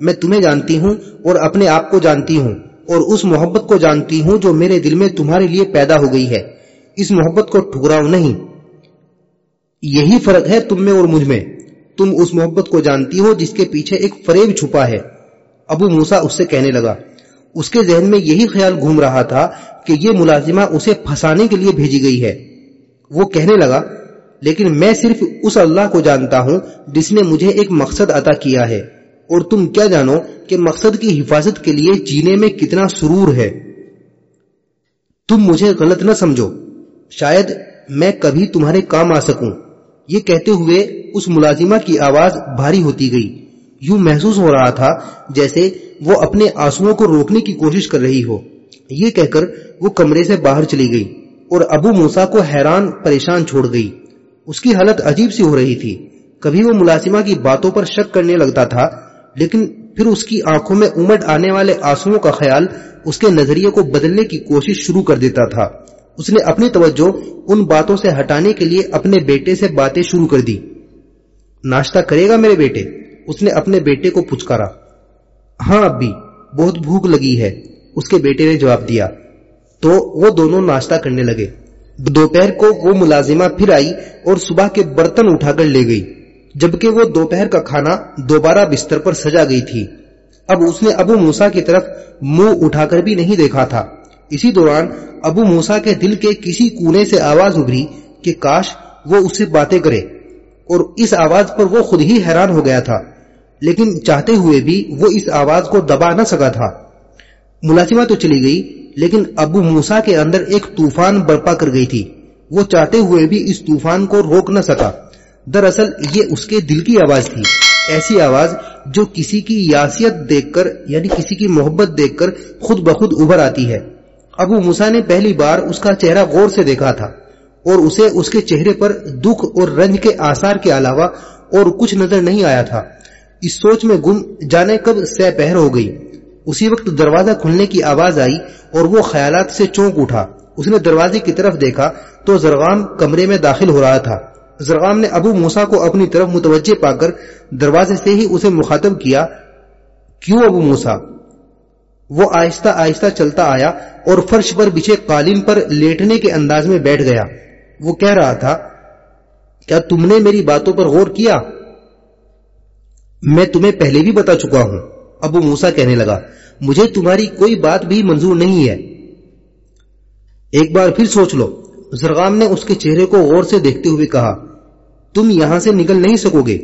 میں تمہیں جانتی ہوں اور اپنے آپ کو جانتی ہوں، اور اس محبت کو جانتی ہوں جو میرے دل میں تمہارے لیے پیدا ہو گئی ہے۔ اس محبت کو ٹھکراؤ نہیں۔ یہی فرق ہے تم میں اور مجھ میں۔ تم اس محبت کو جانتی ہو جس کے پیچھے ایک فریب چھپا ہے۔ ابو موسا اس سے کہنے لگا، اس کے ذہن میں یہی خیال گھوم رہا تھا کہ یہ ملازمہ اسے پھنسانے کے لیے بھیجی گئی ہے۔ وہ کہنے لگا، لیکن میں صرف اس اللہ کو جانتا ہوں جس نے مجھے ایک مقصد عطا کیا ہے۔ اور تم کیا جانو کہ مقصد کی حفاظت کے لیے جینے میں کتنا سرور ہے؟ تم مجھے غلط نہ سمجھو۔ شاید میں کبھی تمہارے کام آ سکوں۔ یہ کہتے ہوئے اس ملازمہ کی آواز بھاری ہوتی گئی۔ یوں محسوس ہو رہا تھا جیسے وہ اپنے آنسو کو روکنے کی کوشش کر رہی ہو۔ یہ کہہ کر وہ کمرے سے باہر چلی گئی اور ابو موسا کو حیران پریشان چھوڑ گئی۔ اس کی حالت عجیب سی ہو رہی تھی۔ کبھی وہ ملازمہ کی باتوں پر شک کرنے لگتا تھا، لیکن پھر اس کی آنکھوں میں امٹ آنے والے آنسو کا خیال اس کے نظریے کو بدلنے کی کوشش شروع کر دیتا تھا۔ اس نے اپنی توجہ ان باتوں سے ہٹانے کے لیے اپنے بیٹے سے باتیں شروع کر دی۔ ناشتہ کرے گا میرے بیٹے؟ اس نے اپنے بیٹے کو پچکارا ہاں ابھی بہت بھوک لگی ہے۔ اس کے بیٹے نے جواب دیا۔ تو وہ دونوں ناشتہ کرنے لگے۔
دوپہر کو وہ ملازمہ پھر آئی اور صبح کے برتن اٹھا کر لے گئی۔ جبکہ وہ دوپہر کا کھانا دوبارہ بستر پر سجا گئی تھی۔ اب اس نے ابو موسا کی طرف منہ اٹھا کر بھی نہیں دیکھا تھا۔ اسی دوران ابو موسا کے دل کے کسی کونے سے آواز ابری کہ کاش وہ اس سے باتیں کرے۔ اور اس آواز پر وہ خود ہی حیران ہو گیا تھا، لیکن چاہتے ہوئے بھی وہ اس آواز کو دبا نہ سکا تھا۔ ملازمہ تو چلی گئی، لیکن ابو موسا کے اندر ایک طوفان برپا کر گئی تھی۔ وہ چاہتے ہوئے بھی اس طوفان کو روک نہ سکا۔ دراصل یہ اس کے دل کی آواز تھی۔ ایسی آواز جو کسی کی یاسیت دیکھ کر یعنی کسی کی محبت دیکھ کر خود بخود ابھر آتی ہے۔ ابو موسا نے پہلی بار اس کا چہرہ غور سے دیکھا تھا۔ اور اسے اس کے چہرے پر دکھ اور رنج کے آثار کے علاوہ اور کچھ نظر نہیں آیا تھا۔ اس سوچ میں گم جانے کب سہ پہر ہو گئی۔ اسی وقت دروازہ کھلنے کی آواز آئی اور وہ خیالات سے چونک اٹھا۔ اس نے دروازے کی طرف دیکھا تو زرغام کمرے میں داخل ہو رہا تھا۔ زرغام نے ابو موسا کو اپنی طرف متوجہ پا کر دروازے سے ہی اسے مخاطب کیا، کیوں ابو موسا وہ آہستہ آہستہ چلتا آیا اور فرش پر بچھے قالین پر لیٹنے کے انداز میں بیٹھ گیا۔ وہ کہہ رہا تھا، کیا تم نے میری باتوں پر غور کیا؟ میں تمہیں پہلے بھی بتا چکا ہوں، ابو موسا کہنے لگا، مجھے تمہاری کوئی بات بھی منظور نہیں ہے. ایک بار پھر سوچ لو، زرغام نے اس کے چہرے کو غور سے دیکھتے ہوئے کہا، تم یہاں سے نکل نہیں سکو گے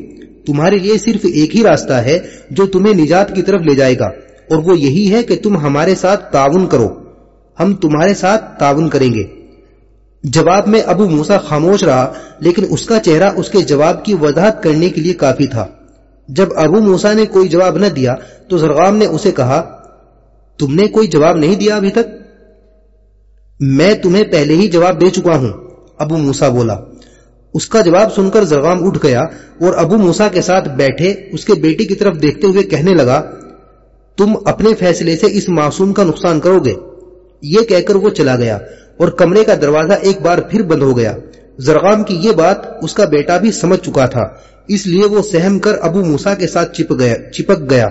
تمہارے لیے صرف ایک ہی راستہ ہے جو تمہیں نجات کی طرف لے جائے گا، اور وہ یہی ہے کہ تم ہمارے ساتھ تعاون کرو، ہم تمہارے ساتھ تعاون کریں گے. جواب میں ابو موسا خاموش رہا، لیکن اس کا چہرہ اس کے جواب کی وضاحت کرنے کے لیے کافی تھا۔ جب ابو موسا نے کوئی جواب نہ دیا، تو زرغام نے اسے کہا، تم نے کوئی جواب نہیں دیا ابھی تک؟ میں تمہیں پہلے ہی جواب دے چکا ہوں، ابو موسا بولا۔ اس کا جواب سن کر زرغام اٹھ گیا اور ابو موسا کے ساتھ بیٹھے اس کے بیٹی کی طرف دیکھتے ہوئے کہنے لگا، تم اپنے فیصلے سے اس معصوم کا نقصان کرو گے۔ یہ کہہ کر وہ چلا گیا۔ اور کمرے کا دروازہ ایک بار پھر بند ہو گیا۔ زرغام کی یہ بات اس کا بیٹا بھی سمجھ چکا تھا، اس لیے وہ سہم کر ابو موسا کے ساتھ چپک گیا چپک گیا۔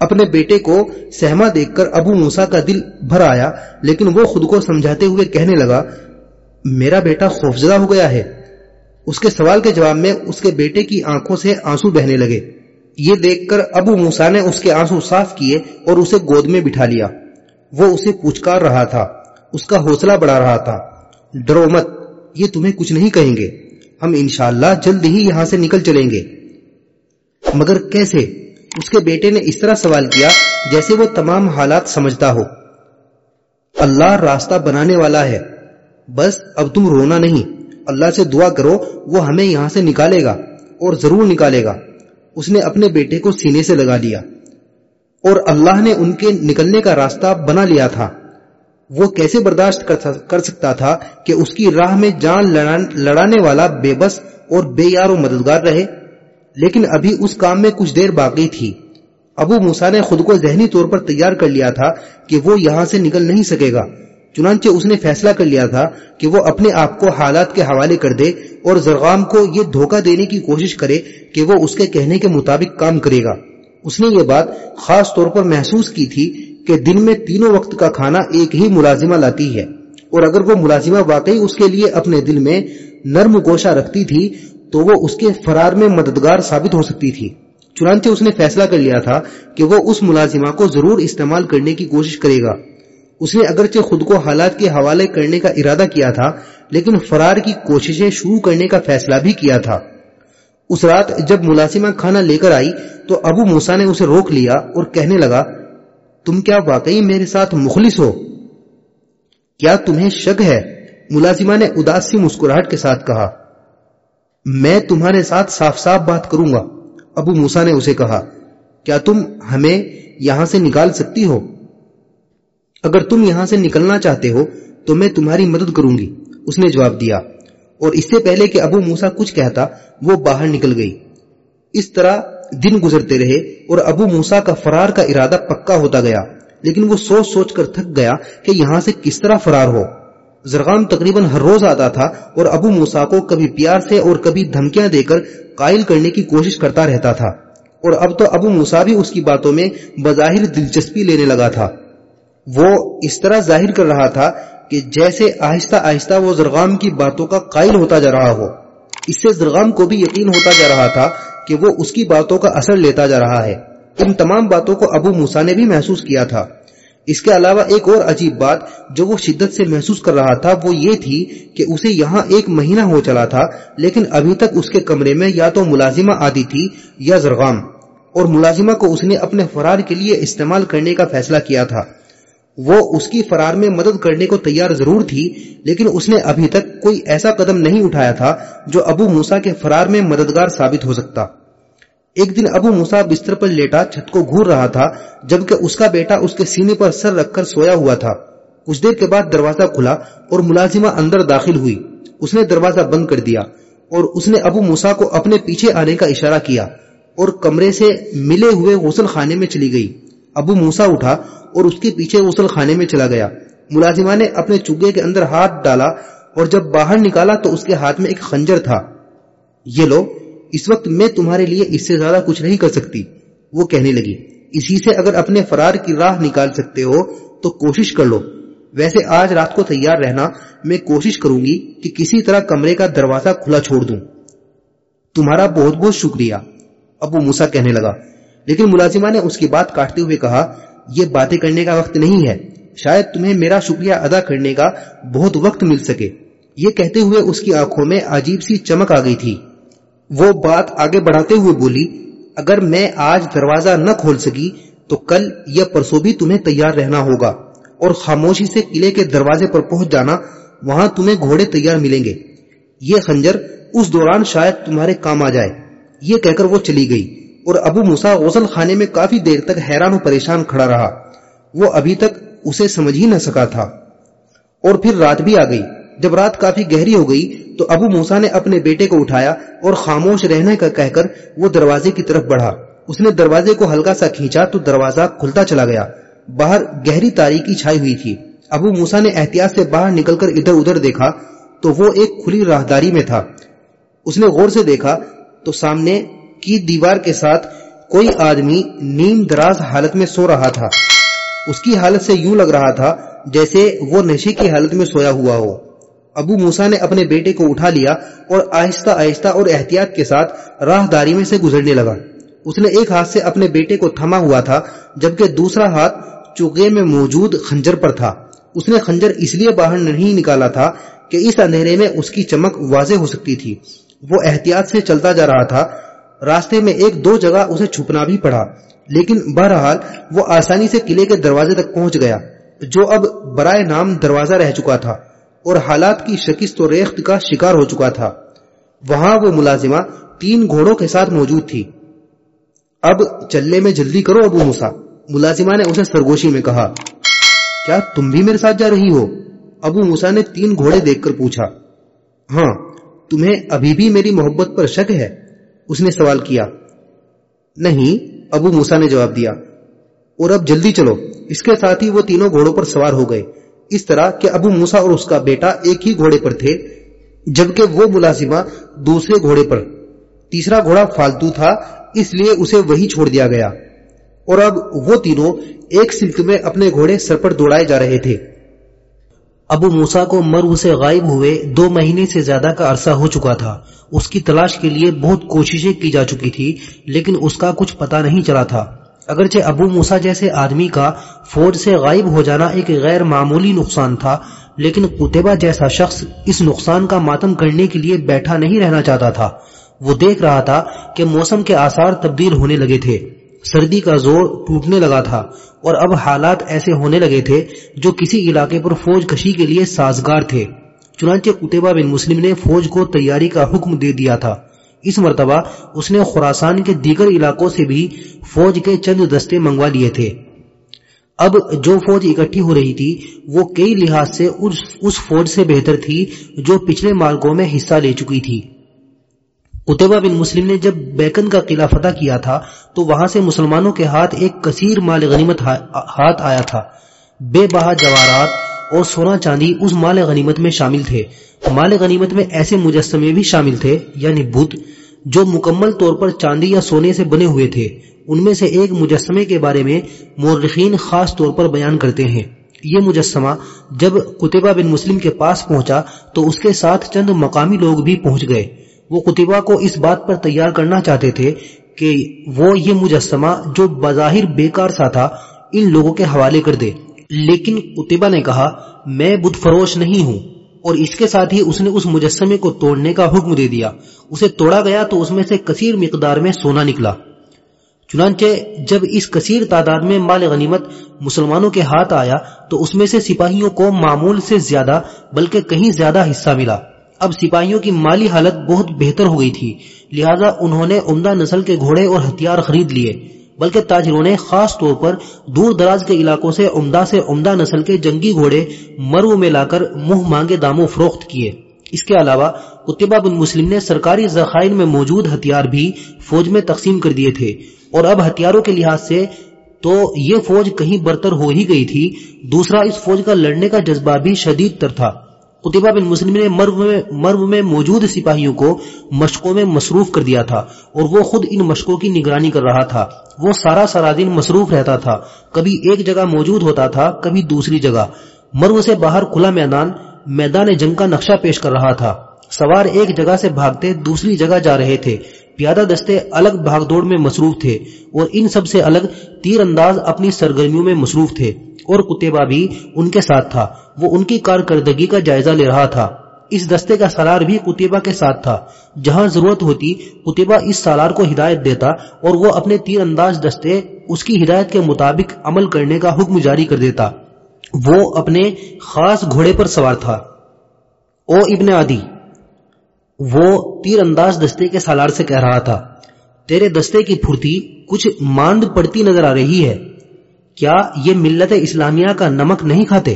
اپنے بیٹے کو سہما دیکھ کر ابو موسا کا دل بھر آیا، لیکن وہ خود کو سمجھاتے ہوئے کہنے لگا، میرا بیٹا خوفزدہ ہو گیا ہے۔ اس کے سوال کے جواب میں اس کے بیٹے کی آنکھوں سے آنسو بہنے لگے۔ یہ دیکھ کر ابو موسا نے اس کے آنسو صاف کیے اور اسے گود میں بٹھا لیا۔ وہ اسے پوچھکار رہا تھا۔ اس کا حوصلہ بڑھا رہا تھا۔ ڈرو مت، یہ تمہیں کچھ نہیں کہیں گے۔ ہم انشاءاللہ جلد ہی یہاں سے نکل چلیں گے۔ مگر کیسے؟ اس کے بیٹے نے اس طرح سوال کیا جیسے وہ تمام حالات سمجھتا ہو۔ اللہ راستہ بنانے والا ہے۔ بس اب تم رونا نہیں۔ اللہ سے دعا کرو، وہ ہمیں یہاں سے نکالے گا اور ضرور نکالے گا۔ اس نے اپنے بیٹے کو سینے سے لگا لیا۔ اور اللہ نے ان کے نکلنے کا راستہ بنا لیا تھا۔ وہ کیسے برداشت کر سکتا تھا کہ اس کی راہ میں جان لڑانے والا بے بس اور بے یار و مددگار رہے؟ لیکن ابھی اس کام میں کچھ دیر باقی تھی۔ ابو موسا نے خود کو ذہنی طور پر تیار کر لیا تھا کہ وہ یہاں سے نکل نہیں سکے گا۔ چنانچہ اس نے فیصلہ کر لیا تھا کہ وہ اپنے آپ کو حالات کے حوالے کر دے اور زرغام کو یہ دھوکہ دینے کی کوشش کرے کہ وہ اس کے کہنے کے مطابق کام کرے گا۔ اس نے یہ بات خاص طور پر محسوس کی تھی کہ دن میں تینوں وقت کا کھانا ایک ہی ملازمہ لاتی ہے۔ اور اگر وہ ملازمہ واقعی اس کے لیے اپنے دل میں نرم گوشہ رکھتی تھی، تو وہ اس کے فرار میں مددگار ثابت ہو سکتی تھی۔ چنانچہ اس نے فیصلہ کر لیا تھا کہ وہ اس ملازمہ کو ضرور استعمال کرنے کی کوشش کرے گا۔ اس نے اگرچہ خود کو حالات کے حوالے کرنے کا ارادہ کیا تھا، لیکن فرار کی کوششیں شروع کرنے کا فیصلہ بھی کیا تھا۔ اس رات جب ملازمہ کھانا لے کر آئی، تو ابو موسا نے اسے روک لیا اور کہنے لگا تم کیا واقعی میرے ساتھ مخلص ہو؟ کیا تمہیں شک ہے؟ ملازمہ نے اداس سی مسکراہٹ کے ساتھ کہا، میں تمہارے ساتھ صاف صاف بات کروں گا، ابو موسا نے اسے کہا، کیا تم ہمیں یہاں سے نکال سکتی ہو؟ اگر تم یہاں سے نکلنا چاہتے ہو، تو میں تمہاری مدد کروں گی، اس نے جواب دیا۔ اور اس سے پہلے کہ ابو موسا کچھ کہتا، وہ باہر نکل گئی۔ اس طرح دن گزرتے رہے اور ابو موسا کا فرار کا ارادہ پکا ہوتا گیا، لیکن وہ سوچ سوچ کر تھک گیا کہ یہاں سے کس طرح فرار ہو۔ زرغام تقریباً ہر روز آتا تھا اور ابو موسا کو کبھی پیار سے اور کبھی دھمکیاں دے کر قائل کرنے کی کوشش کرتا رہتا تھا۔ اور اب تو ابو موسا بھی اس کی باتوں میں بظاہر دلچسپی لینے لگا تھا۔ وہ اس طرح ظاہر کر رہا تھا کہ جیسے آہستہ آہستہ وہ زرغام کی باتوں کا قائل ہوتا جا رہا ہو۔ اس سے زرغام کو بھی یقین ہوتا جا رہا تھا کہ وہ اس کی باتوں کا اثر لیتا جا رہا ہے۔ ان تمام باتوں کو ابو موسا نے بھی محسوس کیا تھا۔ اس کے علاوہ ایک اور عجیب بات جو وہ شدت سے محسوس کر رہا تھا وہ یہ تھی کہ اسے یہاں ایک مہینہ ہو چلا تھا، لیکن ابھی تک اس کے کمرے میں یا تو ملازمہ آدی تھی یا زرغام۔ اور ملازمہ کو اس نے اپنے فرار کے لیے استعمال کرنے کا فیصلہ کیا تھا۔ وہ اس کی فرار میں مدد کرنے کو تیار ضرور تھی، لیکن اس نے ابھی تک کوئی ایسا قدم نہیں اٹھایا تھا جو ابو موسا کے فرار میں مددگار ثابت ہو سکتا۔ ایک دن ابو موسا بستر پر لیٹا، چھت کو گھور رہا تھا، جبکہ اس کا بیٹا اس کے سینے پر سر رکھ کر سویا ہوا تھا۔ کچھ دیر کے بعد دروازہ کھلا اور ملازمہ اندر داخل ہوئی۔ اس نے دروازہ بند کر دیا اور اس نے ابو موسا کو اپنے پیچھے آنے کا اشارہ کیا اور کمرے سے ملے ہوئے غسل خانے میں چلی گئی۔ ابو موسا اٹھا اور اس کے پیچھے غسل خانے میں چلا گیا۔ ملازمہ نے اپنے چوگے کے اندر ہاتھ ڈالا اور جب باہر نکالا تو اس کے ہاتھ میں ایک خنجر تھا۔ یہ لو، اس وقت میں تمہارے لیے اس سے زیادہ کچھ نہیں کر سکتی۔ وہ کہنے لگی، اسی سے اگر اپنے فرار کی راہ نکال سکتے ہو تو کوشش کر لو۔ ویسے آج رات کو تیار رہنا، میں کوشش کروں گی کہ کسی طرح کمرے کا دروازہ کھلا چھوڑ دوں۔ تمہارا بہت بہت شکریہ، ابو موسا کہنے لگا۔ لیکن ملازمہ نے اس کی بات کاٹتے ہوئے کہا یہ باتیں کرنے کا وقت نہیں ہے۔ شاید تمہیں میرا شکریہ ادا کرنے کا بہت وقت مل سکے۔ یہ کہتے ہوئے اس کی آنکھوں میں عجیب سی چمک آ گئی تھی۔ وہ بات آگے بڑھاتے ہوئے بولی، اگر میں آج دروازہ نہ کھول سکی تو کل یا پرسوں بھی تمہیں تیار رہنا ہوگا۔ اور خاموشی سے قلعے کے دروازے پر پہنچ جانا، وہاں تمہیں گھوڑے تیار ملیں گے۔ یہ خنجر اس دوران شاید تمہارے کام آ جائے۔ یہ کہہ کر وہ چلی گئی۔ اور ابو موسا غسل خانے میں کافی دیر تک حیران و پریشان کھڑا رہا۔ وہ ابھی تک اسے سمجھ ہی نہ سکا تھا۔ اور پھر رات بھی آ گئی۔ جب رات کافی گہری ہو گئی تو ابو موسا نے اپنے بیٹے کو اٹھایا اور خاموش رہنے کا کہہ کر وہ دروازے کی طرف بڑھا۔ اس نے دروازے کو ہلکا سا کھینچا تو دروازہ کھلتا چلا گیا۔ باہر گہری تاریخی چھائی ہوئی تھی۔ ابو موسا نے احتیاط سے باہر نکل کر ادھر ادھر دیکھا تو وہ ایک کھلی راہداری میں تھا۔ اس نے غور سے دیکھا تو سامنے کی دیوار کے ساتھ کوئی آدمی نیم دراز حالت میں سو رہا تھا۔ اس کی حالت سے یوں لگ رہا تھا جیسے وہ نشے کی حالت میں سویا ہوا ہو۔ ابو موسا نے اپنے بیٹے کو اٹھا لیا اور آہستہ آہستہ اور احتیاط کے ساتھ راہ داری میں سے گزرنے لگا۔ اس نے ایک ہاتھ سے اپنے بیٹے کو تھما ہوا تھا، جبکہ دوسرا ہاتھ چوگے میں موجود خنجر پر تھا۔ اس نے خنجر اس لیے باہر نہیں نکالا تھا کہ اس اندھیرے میں اس کی چمک واضح ہو سکتی تھی۔ وہ احتیاط سے چلتا جا رہا تھا راستے میں ایک دو جگہ اسے چھپنا بھی پڑا، لیکن بہرحال وہ آسانی سے قلعے کے دروازے تک پہنچ گیا، جو اب برائے نام دروازہ رہ چکا تھا، اور حالات کی شکست و ریخت کا شکار ہو چکا تھا۔ وہاں وہ ملازمہ تین گھوڑوں کے ساتھ موجود تھی۔ اب چلنے میں جلدی کرو ابو موسا ملازمہ نے اسے سرگوشی میں کہا۔ کیا تم بھی میرے ساتھ جا رہی ہو؟ ابو موسا نے تین گھوڑے دیکھ کر پوچھا۔ ہاں تمہیں ابھی بھی میری محبت پر شک ہے؟ اس نے سوال کیا، نہیں، ابو موسا نے جواب دیا۔ اور اب جلدی چلو۔ اس کے ساتھ ہی وہ تینوں گھوڑوں پر سوار ہو گئے۔ اس طرح کہ ابو موسا اور اس کا بیٹا ایک ہی گھوڑے پر تھے، جبکہ وہ ملازمہ دوسرے گھوڑے پر۔ تیسرا گھوڑا فالتو تھا، اس لیے اسے وہی چھوڑ دیا گیا۔ اور اب وہ تینوں ایک سمت میں اپنے گھوڑے سر پر دوڑائے جا رہے تھے۔
ابو موسا کو مرو سے غائب ہوئے دو مہینے سے زیادہ کا عرصہ ہو چکا تھا۔ اس کی تلاش کے لیے بہت کوششیں کی جا چکی تھی، لیکن اس کا کچھ پتا نہیں چلا تھا۔ اگرچہ ابو موسا جیسے آدمی کا فوج سے غائب ہو جانا ایک غیر معمولی نقصان تھا، لیکن قطبہ جیسا شخص اس نقصان کا ماتم کرنے کے لیے بیٹھا نہیں رہنا چاہتا تھا۔ وہ دیکھ رہا تھا کہ موسم کے آثار تبدیل ہونے لگے تھے۔ سردی کا زور ٹوٹنے لگا تھا اور اب حالات ایسے ہونے لگے تھے جو کسی علاقے پر فوج کشی کے لیے سازگار تھے۔ چنانچہ قطبہ بن مسلم نے فوج کو تیاری کا حکم دے دیا تھا۔ اس مرتبہ اس نے خوراسان کے دیگر علاقوں سے بھی فوج کے چند دستے منگوا لیے تھے۔ اب جو فوج اکٹھی ہو رہی تھی، وہ کئی لحاظ سے اس فوج سے بہتر تھی جو پچھلے مارکوں میں حصہ لے چکی تھی۔ قطبہ بن مسلم نے جب بیکن کا قلعہ فتح کیا تھا، تو وہاں سے مسلمانوں کے ہاتھ ایک کثیر مال غنیمت ہاتھ آیا تھا۔ بے بہا جوارات اور سونا چاندی اس مال غنیمت میں شامل تھے۔ مال غنیمت میں ایسے مجسمے بھی شامل تھے یعنی بت، جو مکمل طور پر چاندی یا سونے سے بنے ہوئے تھے۔ ان میں سے ایک مجسمے کے بارے میں مورخین خاص طور پر بیان کرتے ہیں۔ یہ مجسمہ جب قطبہ بن مسلم کے پاس پہنچا، تو اس کے ساتھ چند مقامی لوگ بھی پہنچ گئے۔ وہ قطبہ کو اس بات پر تیار کرنا چاہتے تھے کہ وہ یہ مجسمہ جو بظاہر بیکار سا تھا، ان لوگوں کے حوالے کر دے۔ لیکن قطبہ نے کہا، میں بت فروش نہیں ہوں۔ اور اس کے ساتھ ہی اس نے اس مجسمے کو توڑنے کا حکم دے دیا۔ اسے توڑا گیا تو اس میں سے کثیر مقدار میں سونا نکلا۔ چنانچہ جب اس کثیر تعداد میں مال غنیمت مسلمانوں کے ہاتھ آیا تو اس میں سے سپاہیوں کو معمول سے زیادہ بلکہ کہیں زیادہ حصہ ملا۔ اب سپاہیوں کی مالی حالت بہت بہتر ہو گئی تھی، لہذا انہوں نے عمدہ نسل کے گھوڑے اور ہتھیار خرید لیے، بلکہ تاجروں نے خاص طور پر دور دراز کے علاقوں سے عمدہ سے عمدہ نسل کے جنگی گھوڑے مرو میں لا کر منہ مانگے داموں فروخت کیے۔ اس کے علاوہ، قطبہ بن مسلم نے سرکاری ذخائر میں موجود ہتھیار بھی فوج میں تقسیم کر دیے تھے، اور اب ہتھیاروں کے لحاظ سے تو یہ فوج کہیں برتر ہو ہی گئی تھی، دوسرا اس فوج کا لڑنے کا جذبہ بھی شدید تر تھا۔ قطبہ بن مسلم نے مرو میں مرو میں موجود سپاہیوں کو مشقوں میں مصروف کر دیا تھا اور وہ خود ان مشقوں کی نگرانی کر رہا تھا۔ وہ سارا سارا دن مصروف رہتا تھا۔ کبھی ایک جگہ موجود ہوتا تھا، کبھی دوسری جگہ۔ مرو سے باہر کھلا میدان میدان جنگ کا نقشہ پیش کر رہا تھا۔ سوار ایک جگہ سے بھاگتے دوسری جگہ جا رہے تھے۔ پیادہ دستے الگ بھاگ دوڑ میں مصروف تھے اور ان سب سے الگ تیر انداز اپنی سرگرمیوں میں مصروف تھے۔ اور کتبہ بھی ان کے ساتھ تھا۔ وہ ان کی کارکردگی کا جائزہ لے رہا تھا۔ اس دستے کا سالار بھی کتبہ کے ساتھ تھا۔ جہاں ضرورت ہوتی کتبہ اس سالار کو ہدایت دیتا اور وہ اپنے تیر انداز دستے اس کی ہدایت کے مطابق عمل کرنے کا حکم جاری کر دیتا۔ وہ اپنے خاص گھوڑے پر سوار تھا۔ او ابن عدی وہ تیر انداز دستے کے سالار سے کہہ رہا تھا، تیرے دستے کی پھرتی کچھ ماند پڑتی نظر آ رہی ہے، کیا یہ ملت اسلامیہ کا نمک نہیں کھاتے؟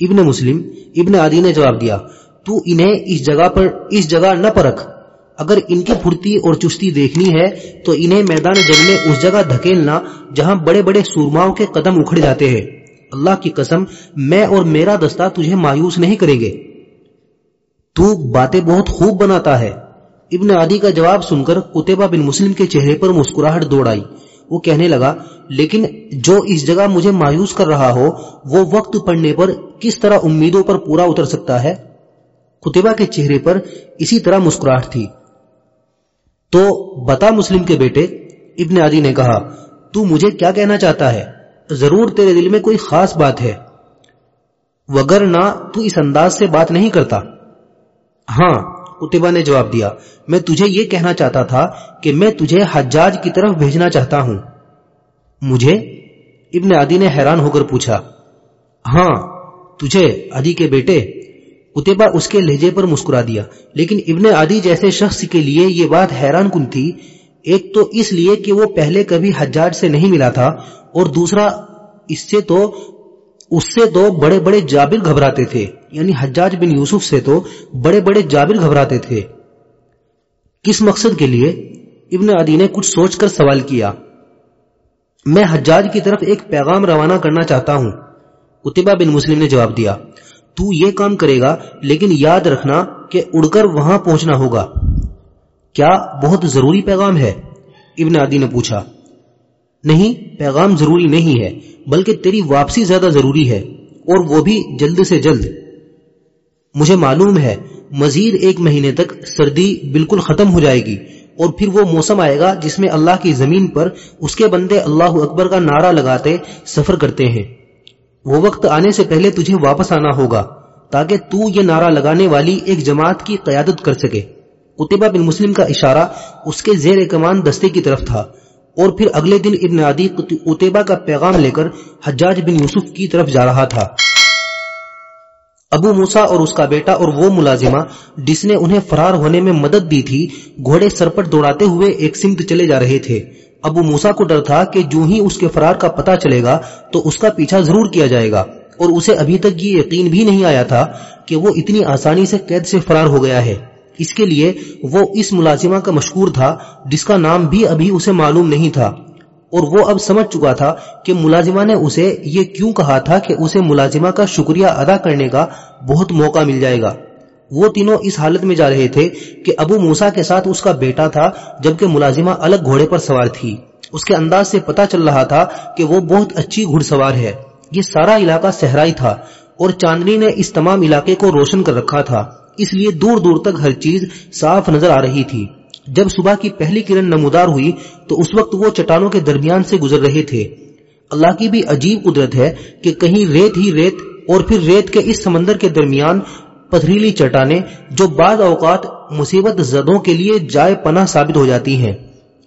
ابن مسلم، ابن عادی نے جواب دیا، تو انہیں اس جگہ پر، اس جگہ نہ پرکھ۔ اگر ان کی پھرتی اور چستی دیکھنی ہے، تو انہیں میدان جنگ میں اس جگہ دھکیلنا جہاں بڑے بڑے سورماؤں کے قدم اکھڑ جاتے ہیں۔ اللہ کی قسم، میں اور میرا دستہ تجھے مایوس نہیں کریں گے۔ تو باتیں بہت خوب بناتا ہے۔ ابن عادی کا جواب سن کر قطبہ بن مسلم کے چہرے پر مسکراہٹ دوڑ آئی۔ وہ کہنے لگا، لیکن جو اس جگہ مجھے مایوس کر رہا ہو، وہ وقت پڑنے پر کس طرح امیدوں پر پورا اتر سکتا ہے؟ قطبہ کے چہرے پر اسی طرح مسکراہٹ تھی۔ تو بتا مسلم کے بیٹے، ابن عادی نے کہا، تو مجھے کیا کہنا چاہتا ہے؟ ضرور تیرے دل میں کوئی خاص بات ہے۔ وگر نہ تو اس انداز سے بات نہیں کرتا۔ ہاں۔ اتبا نے جواب دیا، میں تجھے یہ کہنا چاہتا تھا کہ میں تجھے حجاج کی طرف بھیجنا چاہتا ہوں۔ مجھے؟ ابن عدی نے حیران ہو کر پوچھا ہاں تجھے عدی کے بیٹے؟ اتبا اس کے لہجے پر مسکرا دیا، لیکن ابن عدی جیسے شخص کے لیے یہ بات حیران کن تھی۔ ایک تو اس لیے کہ وہ پہلے کبھی حجاج سے نہیں ملا تھا، اور دوسرا، اس سے تو اس سے تو بڑے بڑے جابر گھبراتے تھے۔ یعنی حجاج بن یوسف سے تو بڑے بڑے جابر گھبراتے تھے۔ کس مقصد کے لیے؟ ابن عدی نے کچھ سوچ کر سوال کیا۔ میں حجاج کی طرف ایک پیغام روانہ کرنا چاہتا ہوں۔ اتبا بن مسلم نے جواب دیا۔ تو یہ کام کرے گا، لیکن یاد رکھنا کہ اڑ کر وہاں پہنچنا ہوگا۔ کیا بہت ضروری پیغام ہے؟ ابن عدی نے پوچھا۔ نہیں، پیغام ضروری نہیں ہے، بلکہ تیری واپسی زیادہ ضروری ہے، اور وہ بھی جلد سے جلد۔ مجھے معلوم ہے، مزید ایک مہینے تک سردی بالکل ختم ہو جائے گی، اور پھر وہ موسم آئے گا جس میں اللہ کی زمین پر اس کے بندے اللہ اکبر کا نعرہ لگاتے، سفر کرتے ہیں۔ وہ وقت آنے سے پہلے تجھے واپس آنا ہوگا، تاکہ تو یہ نعرہ لگانے والی ایک جماعت کی قیادت کر سکے۔ قطبہ بن مسلم کا اشارہ اس کے زیر کمان دستے کی طرف تھا۔ اور پھر اگلے دن ابن عدی اتبا کا پیغام لے کر حجاج بن یوسف کی طرف جا رہا تھا۔ ابو موسا اور اس کا بیٹا اور وہ ملازمہ جس نے انہیں فرار ہونے میں مدد دی تھی، گھوڑے سرپٹ دوڑاتے ہوئے ایک سمت چلے جا رہے تھے۔ ابو موسا کو ڈر تھا کہ جو ہی اس کے فرار کا پتا چلے گا تو اس کا پیچھا ضرور کیا جائے گا۔ اور اسے ابھی تک یہ یقین بھی نہیں آیا تھا کہ وہ اتنی آسانی سے قید سے فرار ہو گیا ہے۔ اس کے لیے وہ اس ملازمہ کا مشکور تھا جس کا نام بھی ابھی اسے معلوم نہیں تھا اور وہ اب سمجھ چکا تھا کہ ملازمہ نے اسے یہ کیوں کہا تھا کہ اسے ملازمہ کا شکریہ ادا کرنے کا بہت موقع مل جائے گا۔ وہ تینوں اس حالت میں جا رہے تھے کہ ابو موسا کے ساتھ اس کا بیٹا تھا جبکہ ملازمہ الگ گھوڑے پر سوار تھی۔ اس کے انداز سے پتا چل رہا تھا کہ وہ بہت اچھی گھڑ سوار ہے۔ یہ سارا علاقہ صحرائی تھا اور چاندنی نے اس تمام علاقے کو روشن کر رکھا تھا۔ اس لیے دور دور تک ہر چیز صاف نظر آ رہی تھی۔ جب صبح کی پہلی کرن نمودار ہوئی تو اس وقت وہ چٹانوں کے درمیان سے گزر رہے تھے۔ اللہ کی بھی عجیب قدرت ہے کہ کہیں ریت ہی ریت اور پھر ریت کے اس سمندر کے درمیان پتھریلی چٹانیں جو بعض اوقات مصیبت زدوں کے لیے جائے پناہ ثابت ہو جاتی ہیں۔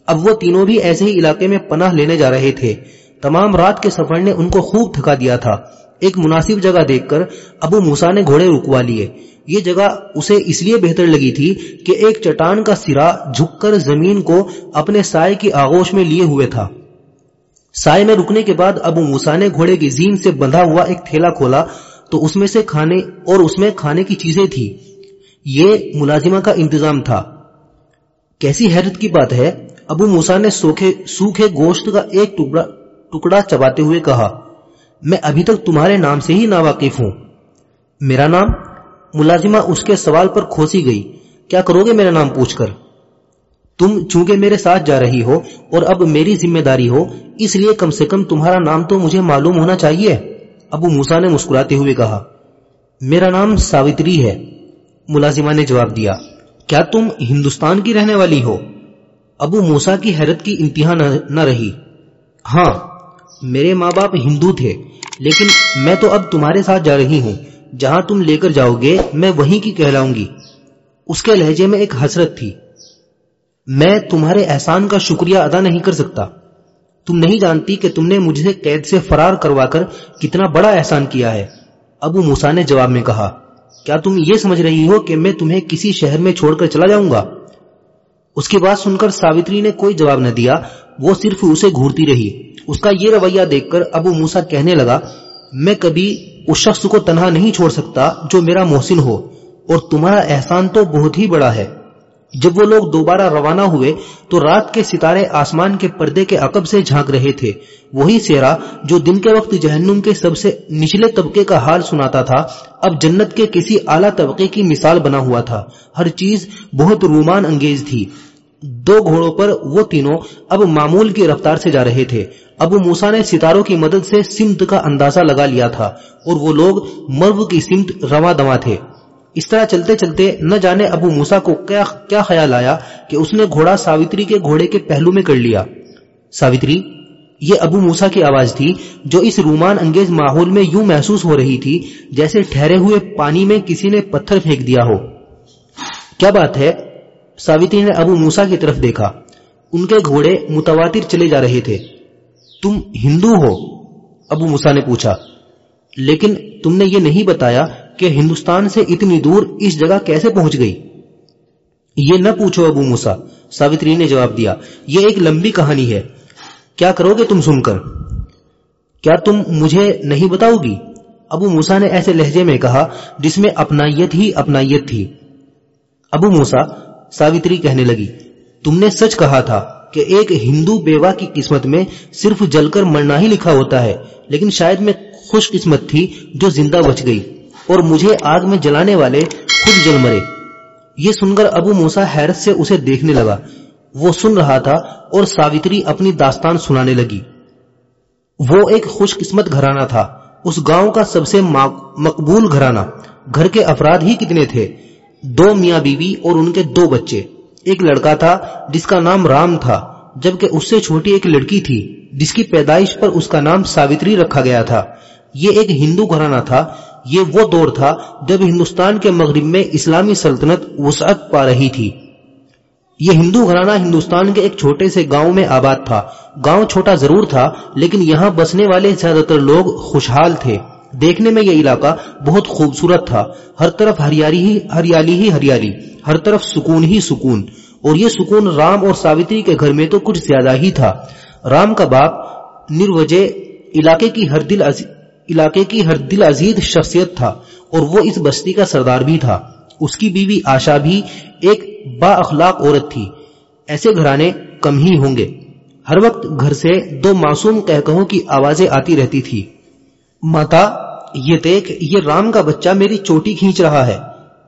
اب وہ تینوں بھی ایسے ہی علاقے میں پناہ لینے جا رہے تھے۔ تمام رات کے سفر نے ان کو خوب تھکا دیا تھا۔ ایک مناسب جگہ دیکھ کر ابو موسا نے گھوڑے رکوا لیے۔ یہ جگہ اسے اس لیے بہتر لگی تھی کہ ایک چٹان کا سرا جھک کر زمین کو اپنے سائے کی آغوش میں لیے ہوئے تھا۔ سائے میں رکنے کے بعد ابو موسا نے گھوڑے کی زین سے بندھا ہوا ایک تھیلا کھولا تو اس میں سے کھانے اور اس میں کھانے کی چیزیں تھی یہ ملازمہ کا انتظام تھا۔ کیسی حیرت کی بات ہے، ابو موسا نے سوکھے گوشت کا ایک ٹکڑا ٹکڑا چباتے ہوئے کہا۔ میں ابھی تک تمہارے نام سے ہی ناواقف ہوں۔ میرا نام ملازمہ اس کے سوال پر کھوسی گئی۔ کیا کرو گے میرا نام پوچھ کر؟ تم چونکہ میرے ساتھ جا رہی ہو اور اب میری ذمہ داری ہو، اس لیے کم سے کم تمہارا نام تو مجھے معلوم ہونا چاہیے۔ ابو موسا نے مسکراتے ہوئے کہا، میرا نام ساوتری ہے۔ ملازمہ نے جواب دیا، کیا تم ہندوستان کی رہنے والی ہو؟ ابو موسا کی حیرت کی انتہا نہ رہی۔ ہاں میرے ماں باپ ہندو تھے، لیکن میں تو اب تمہارے ساتھ جا رہی ہوں۔ جہاں تم لے کر جاؤ گے، میں وہیں کی کہلاؤں گی۔ اس کے لہجے میں ایک حسرت تھی۔ میں تمہارے احسان کا شکریہ ادا نہیں کر سکتا۔ تم نہیں جانتی کہ تم نے مجھے قید سے فرار کروا کر کتنا بڑا احسان کیا ہے۔ ابو موسا نے جواب میں کہا، کیا تم یہ سمجھ رہی ہو کہ میں تمہیں کسی شہر میں چھوڑ کر چلا جاؤں گا؟ اس کی بات سن کر ساوتری نے کوئی جواب نہ دیا۔ وہ صرف اسے گھورتی رہی۔ اس کا یہ رویہ دیکھ کر ابو موسا کہنے لگا، میں کبھی اس شخص کو تنہا نہیں چھوڑ سکتا جو میرا محسن ہو، اور تمہارا احسان تو بہت ہی بڑا ہے۔ جب وہ لوگ دوبارہ روانہ ہوئے تو رات کے ستارے آسمان کے پردے کے عقب سے جھانک رہے تھے۔ وہی سیرا جو دن کے وقت جہنم کے سب سے نچلے طبقے کا حال سناتا تھا، اب جنت کے کسی اعلیٰ طبقے کی مثال بنا ہوا تھا۔ ہر چیز بہت رومان انگیز تھی۔ دو گھوڑوں پر وہ تینوں اب معمول کی رفتار سے جا رہے تھے۔ ابو موسا نے ستاروں کی مدد سے سمت کا اندازہ لگا لیا تھا اور وہ لوگ مرو کی سمت رواں دواں تھے۔ اس طرح چلتے چلتے نہ جانے ابو موسا کو کیا کیا خیال آیا کہ اس نے گھوڑا ساوتری کے گھوڑے کے پہلو میں کر لیا۔ ساوتری، یہ ابو موسا کی آواز تھی جو اس رومان انگیز ماحول میں یوں محسوس ہو رہی تھی جیسے ٹھہرے ہوئے پانی میں کسی نے پتھر پھینک دیا ہو۔ کیا بات ہے؟ ساوتری نے ابو موسا کی طرف دیکھا۔ ان کے گھوڑے متواتر چلے جا رہے تھے۔ تم ہندو ہو؟ ابو موسا نے پوچھا۔ لیکن تم نے یہ نہیں بتایا کہ ہندوستان سے اتنی دور اس جگہ کیسے پہنچ گئی؟ یہ نہ پوچھو ابو موسا ساوتری نے جواب دیا، یہ ایک لمبی کہانی ہے۔ کیا کرو گے تم سن کر؟ کیا تم مجھے نہیں بتاؤ گی؟ ابو موسا نے ایسے لہجے میں کہا جس میں اپنائیت ہی اپنائیت تھی۔ ابو موسا ساوتری کہنے لگی، تم نے سچ کہا تھا کہ ایک ہندو بیوہ کی قسمت میں صرف جل کر مرنا ہی لکھا ہوتا ہے، لیکن شاید میں خوش قسمت تھی جو زندہ بچ گئی۔ اور مجھے آگ میں جلانے والے خود جل مرے۔ یہ سن کر ابو موسا حیرت سے اسے دیکھنے لگا۔ وہ سن رہا تھا اور ساوتری اپنی داستان سنانے لگی۔ وہ ایک خوش قسمت گھرانہ تھا۔ اس گاؤں کا سب سے مقبول گھرانہ۔ گھر کے افراد ہی کتنے تھے۔ دو میاں بیوی اور ان کے دو بچے۔ ایک لڑکا تھا جس کا نام رام تھا، جبکہ اس سے چھوٹی ایک لڑکی تھی، جس کی پیدائش پر اس کا نام ساوتری رکھا گیا تھا۔ یہ ایک ہندو گھرانہ تھا یہ وہ دور تھا جب ہندوستان کے مغرب میں اسلامی سلطنت وسعت پا رہی تھی۔ یہ ہندو گھرانہ ہندوستان کے ایک چھوٹے سے گاؤں میں آباد تھا۔ گاؤں چھوٹا ضرور تھا، لیکن یہاں بسنے والے زیادہ تر لوگ خوشحال تھے۔ دیکھنے میں یہ علاقہ بہت خوبصورت تھا۔ ہر طرف ہریالی ہی ہریالی ہی ہریالی۔ ہر طرف سکون ہی سکون۔ اور یہ سکون رام اور ساوتری کے گھر میں تو کچھ زیادہ ہی تھا۔ رام کا باپ نروجے علاقے کی ہر دل علاقے کی ہر دل عزیز شخصیت تھا اور وہ اس بستی کا سردار بھی تھا۔ اس کی بیوی آشا بھی ایک با اخلاق عورت تھی۔ ایسے گھرانے کم ہی ہوں گے۔ ہر وقت گھر سے دو معصوم کہکہوں کی آوازیں آتی رہتی تھی۔ ماتا، یہ دیکھ، یہ رام کا بچہ میری چوٹی کھینچ رہا ہے۔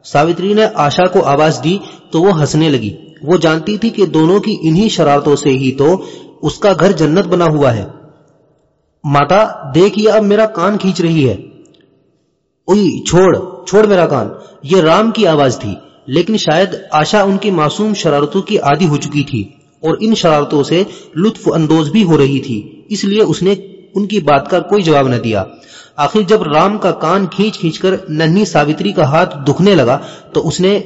ساوتری نے آشا کو آواز دی تو وہ ہنسنے لگی۔ وہ جانتی تھی کہ دونوں کی انہی شرارتوں سے ہی تو اس کا گھر جنت بنا ہوا ہے۔
ماتا، دیکھ یہ اب میرا کان کھینچ رہی ہے۔ اوئی، چھوڑ چھوڑ میرا کان۔ یہ رام کی آواز تھی، لیکن شاید آشا ان کی معصوم شرارتوں کی عادی ہو چکی تھی، اور ان شرارتوں سے لطف اندوز بھی ہو رہی تھی، اس لیے اس نے ان کی بات کا کوئی جواب نہ دیا۔ آخر جب رام کا کان کھینچ کھینچ کر ننھی ساوتری کا ہاتھ دکھنے لگا، تو اس نے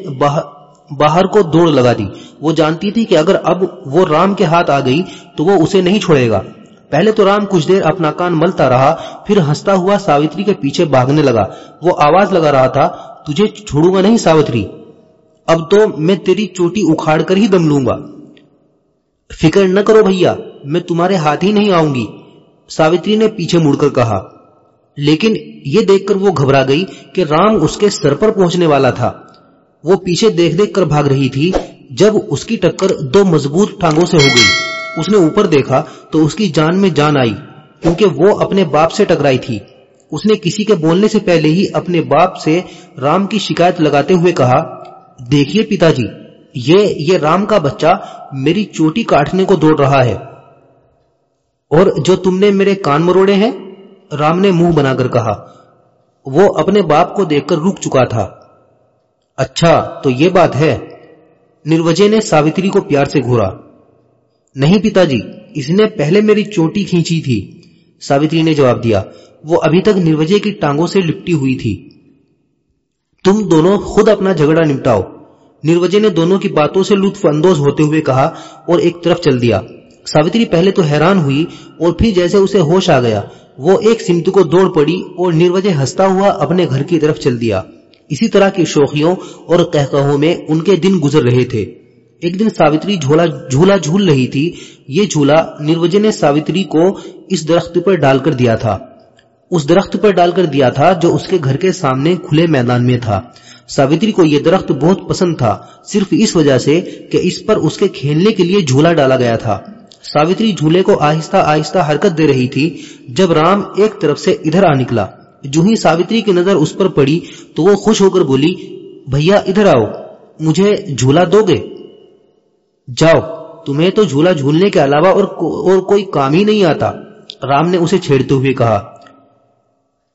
باہر کو دوڑ لگا دی۔ وہ جانتی تھی کہ اگر اب وہ رام کے ہاتھ آ گئی، تو وہ اسے نہیں چھوڑے گا۔ پہلے تو رام کچھ دیر اپنا کان ملتا رہا، پھر ہنستا ہوا ساوتری کے پیچھے بھاگنے لگا۔ وہ آواز لگا رہا تھا، تجھے چھوڑوں گا نہیں ساوتری؟ اب تو میں تیری چوٹی اکھاڑ کر ہی دم لوں گا۔ فکر نہ کرو بھیا، میں تمہارے ہاتھ ہی نہیں آؤں گی۔ ساوتری نے پیچھے مڑ کر کہا۔ لیکن یہ دیکھ کر وہ گھبرا گئی کہ رام اس کے سر پر پہنچنے والا تھا۔ وہ پیچھے دیکھ دیکھ کر بھاگ رہی تھی، جب اس کی ٹکر دو مضبوط ٹانگوں سے ہو گئی۔ اس نے اوپر دیکھا تو اس کی جان میں جان آئی، کیونکہ وہ اپنے باپ سے ٹکرائی تھی۔ اس نے کسی کے بولنے سے پہلے ہی اپنے باپ سے رام کی شکایت لگاتے ہوئے کہا، دیکھیے پتا جی یہ یہ رام کا بچہ میری چوٹی کاٹنے کو دوڑ رہا ہے۔ اور جو تم نے میرے کان مروڑے ہیں رام نے منہ بنا کر کہا۔ وہ اپنے باپ کو دیکھ کر رک چکا تھا۔ اچھا تو یہ بات ہے نروجے نے ساوتری کو پیار سے گھورا۔ نہیں پتا جی اس نے پہلے میری چوٹی کھینچی تھی۔ ساوتری نے جواب دیا، وہ ابھی تک نروجے کی ٹانگوں سے لپٹی ہوئی تھی۔ تم دونوں خود اپنا جھگڑا نپٹاؤ نروجے نے دونوں کی باتوں سے لطف اندوز ہوتے ہوئے کہا اور ایک طرف چل دیا۔ ساوتری پہلے تو حیران ہوئی اور پھر جیسے اسے ہوش آ گیا، وہ ایک سمت کو دوڑ پڑی اور نروجے ہستا ہوا اپنے گھر کی طرف چل دیا۔ اسی طرح کی شوخیوں اور کہکہوں میں ان کے دن گزر رہے تھے۔ ایک دن ساوتری جھولا جھولا جھول رہی تھی۔ یہ جھولا نروجے نے ساوتری کو اس درخت پر ڈال کر دیا تھا۔ اس درخت پر ڈال کر دیا تھا جو اس کے گھر کے سامنے کھلے میدان میں تھا۔ ساوتری کو یہ درخت بہت پسند تھا، صرف اس وجہ سے کہ اس پر اس کے کھیلنے کے لیے جھولا ڈالا گیا تھا۔ ساوتری جھولے کو آہستہ آہستہ حرکت دے رہی تھی۔ جب رام ایک طرف سے ادھر آ نکلا، جو ہی ساوتری کی نظر اس پر پڑی تو وہ خوش ہو کر بولی، بھیا، ادھر آؤ، مجھے جھولا دو گے؟ جاؤ تمہیں تو جھولا جھولنے کے علاوہ اور, اور کوئی کام ہی نہیں آتا۔ رام نے اسے چھیڑتے ہوئے کہا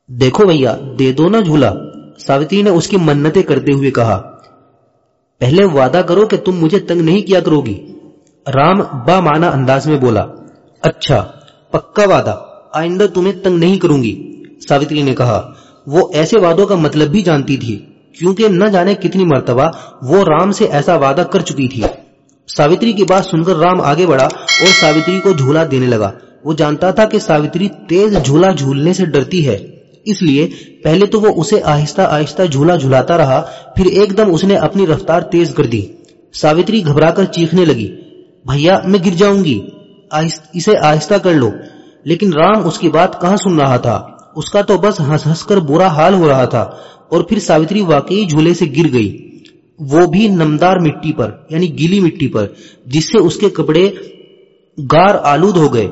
دیکھو بھیا دے دو نا جھولا۔ ساوتری نے اس کی منتیں کرتے ہوئے کہا پہلے وعدہ کرو کہ تم مجھے تنگ نہیں کیا کرو گی۔ رام با مانا انداز میں بولا اچھا پکا وعدہ آئندہ تمہیں تنگ نہیں کروں گی۔ ساوتری نے کہا وہ ایسے وعدوں کا مطلب بھی جانتی تھی کیونکہ نہ جانے کتنی مرتبہ وہ رام سے ایسا وعدہ کر چکی تھی۔ ساوتری کی بات سن کر رام آگے بڑھا اور ساوتری کو جھولا دینے لگا۔ وہ جانتا تھا کہ ساوتری تیز جھولا جھولنے سے ڈرتی ہے۔ اس لیے پہلے تو وہ اسے آہستہ آہستہ جھولا جھولاتا رہا، پھر ایک دم اس نے اپنی رفتار تیز کر دی۔ ساوتری گھبرا کر چیخنے لگی۔ بھیا، میں گر جاؤں گی۔ اسے آہستہ کر لو۔ لیکن رام اس کی بات کہاں سن رہا تھا؟ اس کا تو بس ہنس ہنس کر برا حال ہو رہا تھا۔ اور پھر ساوتری واقعی جھولے سے گر گئی۔ وہ بھی نمدار مٹی پر یعنی گیلی مٹی پر، جس سے اس کے کپڑے گار آلود ہو گئے۔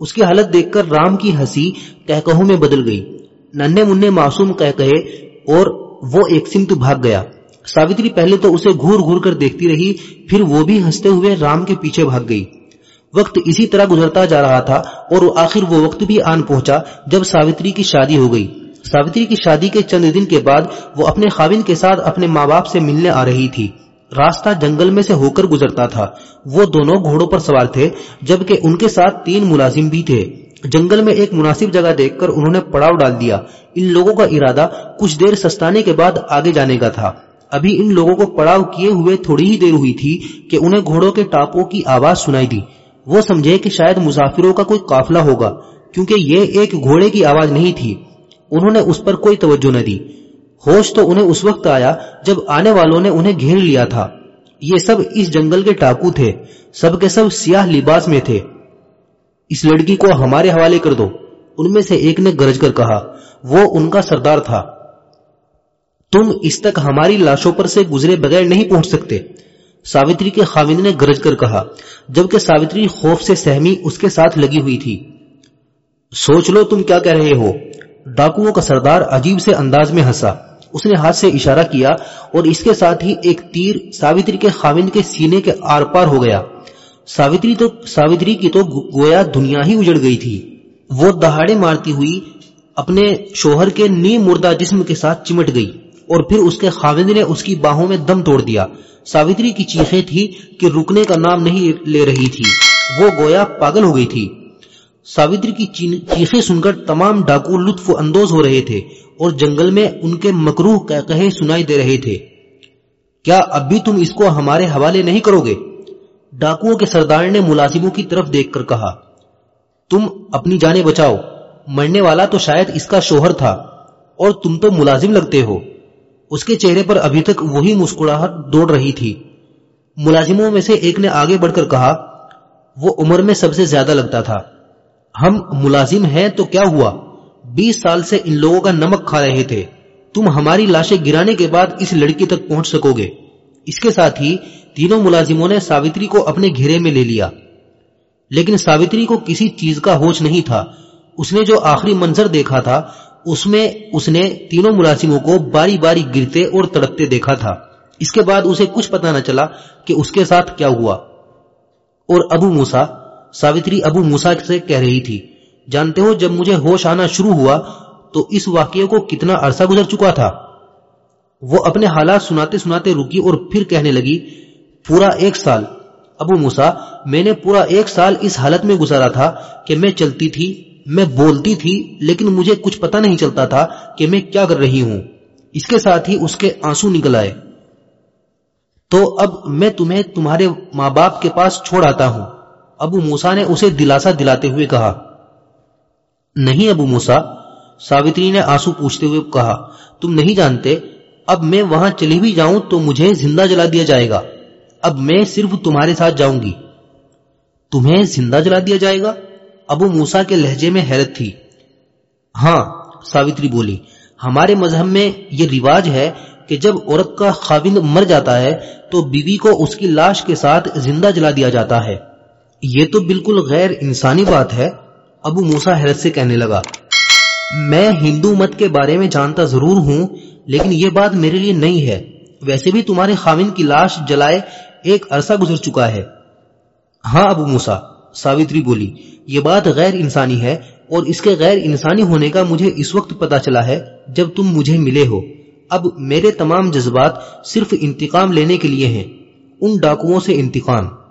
اس کی حالت دیکھ کر رام کی ہنسی کہکہوں میں بدل گئی۔ ننے منہ معصوم کہہ کہے اور وہ ایک سمت بھاگ گیا۔ ساوتری پہلے تو اسے گھور گھور کر دیکھتی رہی، پھر وہ بھی ہنستے ہوئے رام کے پیچھے بھاگ گئی۔ وقت اسی طرح گزرتا جا رہا تھا اور آخر وہ وقت بھی آن پہنچا جب ساوتری کی شادی ہو گئی۔ ساوتری کی شادی کے چند دن کے بعد وہ اپنے خاوند کے ساتھ اپنے ماں باپ سے ملنے آ رہی تھی۔ راستہ جنگل میں سے ہو کر گزرتا تھا۔ وہ دونوں گھوڑوں پر سوار تھے، جبکہ ان کے ساتھ تین ملازم بھی تھے۔ جنگل میں ایک مناسب جگہ دیکھ کر انہوں نے پڑاؤ ڈال دیا۔ ان لوگوں کا ارادہ کچھ دیر سستانے کے بعد آگے جانے کا تھا۔ ابھی ان لوگوں کو پڑاؤ کیے ہوئے تھوڑی ہی دیر ہوئی تھی کہ انہیں گھوڑوں کے ٹاپوں کی آواز سنائی دی۔ وہ سمجھے کہ شاید مسافروں کا کوئی قافلہ ہوگا، کیونکہ یہ ایک گھوڑے کی آواز نہیں تھی۔ انہوں نے اس پر کوئی توجہ نہ دی۔ ہوش تو انہیں اس وقت آیا جب آنے والوں نے انہیں گھیر لیا تھا۔ یہ سب اس جنگل کے ٹاکو تھے۔ سب کے سب سیاہ لباس میں تھے۔ اس لڑکی کو ہمارے حوالے کر دو۔ ان میں سے ایک نے گرج کر کہا، وہ ان کا سردار تھا۔ تم اس تک ہماری لاشوں پر سے گزرے بغیر نہیں پہنچ سکتے۔ ساوتری کے خاوند نے گرج کر کہا، جبکہ ساوتری خوف سے سہمی اس کے ساتھ لگی ہوئی تھی۔ سوچ لو تم کیا کہہ رہے ہو۔ ڈاکوؤں کا سردار عجیب سے انداز میں ہنسا۔ اس نے ہاتھ سے اشارہ کیا اور اس کے ساتھ ہی ایک تیر ساوتری کے خاوند کے سینے کے آر پار ہو گیا۔ ساوتری تو ساوتری کی تو گویا دنیا ہی اجڑ گئی تھی۔
وہ دہاڑے مارتی ہوئی اپنے شوہر کے نیم مردہ جسم کے ساتھ چمٹ گئی اور پھر اس کے خاوند نے اس کی باہوں میں دم توڑ دیا۔ ساوتری کی چیخیں تھی کہ رکنے کا نام نہیں لے رہی تھی۔ وہ گویا پاگل ہو گئی تھی۔ ساوتری کی چیخیں سن کر تمام ڈاکو لطف اندوز ہو رہے تھے اور جنگل میں ان کے مکروح کہے سنائی دے رہے تھے۔ کیا اب بھی تم اس کو ہمارے حوالے نہیں کرو گے؟ ڈاکوؤں کے سردار نے ملازموں کی طرف دیکھ کر کہا، تم اپنی جانیں بچاؤ، مرنے والا تو شاید اس کا شوہر تھا، اور تم تو ملازم لگتے ہو۔ اس کے چہرے پر ابھی تک وہی مسکراہٹ دوڑ رہی تھی۔ ملازموں میں سے ایک نے آگے بڑھ کر کہا، وہ عمر میں سب سے زیادہ لگتا تھا۔ ہم ملازم ہیں تو کیا ہوا؟ بیس سال سے ان لوگوں کا نمک کھا رہے تھے۔ تم ہماری لاشیں گرانے کے بعد اس لڑکی تک پہنچ سکو گے۔ اس کے ساتھ ہی تینوں ملازموں نے ساوتری کو اپنے گھیرے میں لے لیا۔ لیکن ساوتری کو کسی چیز کا ہوش نہیں تھا۔ اس نے جو آخری منظر دیکھا تھا، اس میں اس نے تینوں ملازموں کو باری باری گرتے اور تڑپتے دیکھا تھا۔ اس کے بعد اسے کچھ پتا نہ چلا کہ اس کے ساتھ کیا ہوا۔ اور ابو موسا ساوتری ابو موسا سے کہہ رہی تھی، جانتے ہو جب مجھے ہوش آنا شروع ہوا تو اس واقعے کو کتنا عرصہ گزر چکا تھا؟ وہ اپنے حالات سناتے سناتے رکی اور پھر کہنے لگی، پورا ایک سال۔ ابو موسا میں نے پورا ایک سال اس حالت میں گزارا تھا کہ میں چلتی تھی، میں بولتی تھی، لیکن مجھے کچھ پتا نہیں چلتا تھا کہ میں کیا کر رہی ہوں۔ اس کے ساتھ ہی اس کے آنسو نکل آئے۔ تو اب میں تمہیں تمہارے ماں باپ کے پاس چھوڑ آتا ہوں۔ ابو موسا نے اسے دلاسا دلاتے ہوئے کہا، نہیں ابو موسا ساوتری نے آنسو پوچھتے ہوئے کہا، تم نہیں جانتے، اب میں وہاں چلی بھی جاؤں تو مجھے زندہ جلا دیا جائے گا، اب میں صرف تمہارے ساتھ جاؤں گی۔ تمہیں زندہ جلا دیا جائے گا؟ ابو موسا کے لہجے میں حیرت تھی۔ ہاں ساوتری بولی، ہمارے مذہب میں یہ رواج ہے کہ جب عورت کا خاوند مر جاتا ہے تو بیوی کو اس کی لاش کے ساتھ زندہ جلا دیا جاتا ہے۔ یہ تو بالکل غیر انسانی بات ہے، ابو موسا حیرت سے کہنے لگا۔ میں ہندو مت کے بارے میں جانتا ضرور ہوں، لیکن یہ بات میرے لیے نہیں ہے۔ ویسے بھی تمہارے خاوند کی لاش جلائے ایک عرصہ گزر چکا ہے۔ ہاں ابو موسا ساوتری بولی، یہ بات غیر انسانی ہے اور اس کے غیر انسانی ہونے کا مجھے اس وقت پتا چلا ہے جب تم مجھے ملے ہو۔ اب میرے تمام جذبات صرف انتقام لینے کے لیے ہیں۔ ان ڈاکوؤں سے انتقام۔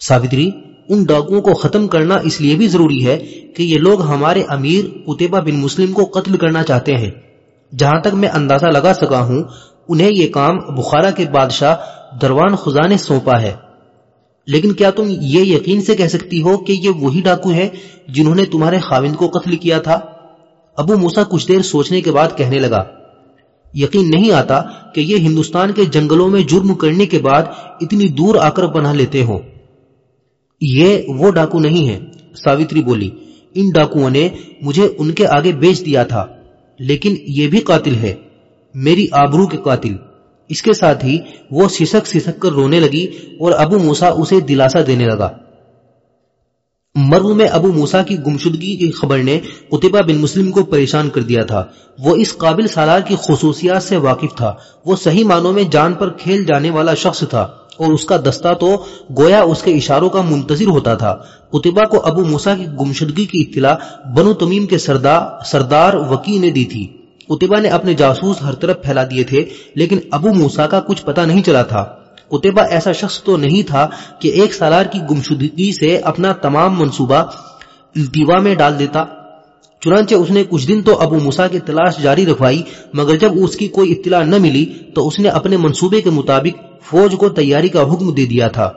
ساوتری، ان ڈاکوؤں کو ختم کرنا اس لیے بھی ضروری ہے کہ یہ لوگ ہمارے امیر اتبا بن مسلم کو قتل کرنا چاہتے ہیں۔ جہاں تک میں اندازہ لگا سکا ہوں، انہیں یہ کام بخارا کے بادشاہ دروان خزا نے سونپا ہے۔ لیکن کیا تم یہ یقین سے کہہ سکتی ہو کہ یہ وہی ڈاکو ہے جنہوں نے تمہارے خاوند کو قتل کیا تھا؟ ابو موسا کچھ دیر سوچنے کے بعد کہنے لگا، یقین نہیں آتا کہ یہ ہندوستان کے جنگلوں میں جرم کرنے کے بعد اتنی دور آ کر بنا لیتے ہوں۔ یہ وہ ڈاکو نہیں ہے۔ ساوتری بولی، ان ڈاکوؤں نے مجھے ان کے آگے بیچ دیا تھا، لیکن یہ بھی قاتل ہے، میری آبرو کے قاتل۔ اس کے ساتھ ہی وہ سسک سسک کر رونے لگی اور ابو موسا اسے دلاسا دینے لگا۔ مرو میں ابو موسا کی گمشدگی کی خبر نے اتبا بن مسلم کو پریشان کر دیا تھا۔ وہ اس قابل سالار کی خصوصیات سے واقف تھا۔ وہ صحیح معنوں میں جان پر کھیل جانے والا شخص تھا۔ اور اس کا دستہ تو گویا اس کے اشاروں کا منتظر ہوتا تھا۔ اتبا کو ابو موسا کی گمشدگی کی اطلاع بنو تمیم کے سردار سردار وکی نے دی تھی۔ اتبا نے اپنے جاسوس ہر طرف پھیلا دیے تھے، لیکن ابو موسا کا کچھ پتا نہیں چلا تھا۔ اتبا ایسا شخص تو نہیں تھا کہ ایک سالار کی گمشدگی سے اپنا تمام منصوبہ التوا میں ڈال دیتا۔ چنانچہ اس نے کچھ دن تو ابو موسا کی تلاش جاری رکھوائی، مگر جب اس کی کوئی اطلاع نہ ملی تو اس نے اپنے منصوبے کے مطابق فوج کو تیاری کا حکم دے دیا تھا۔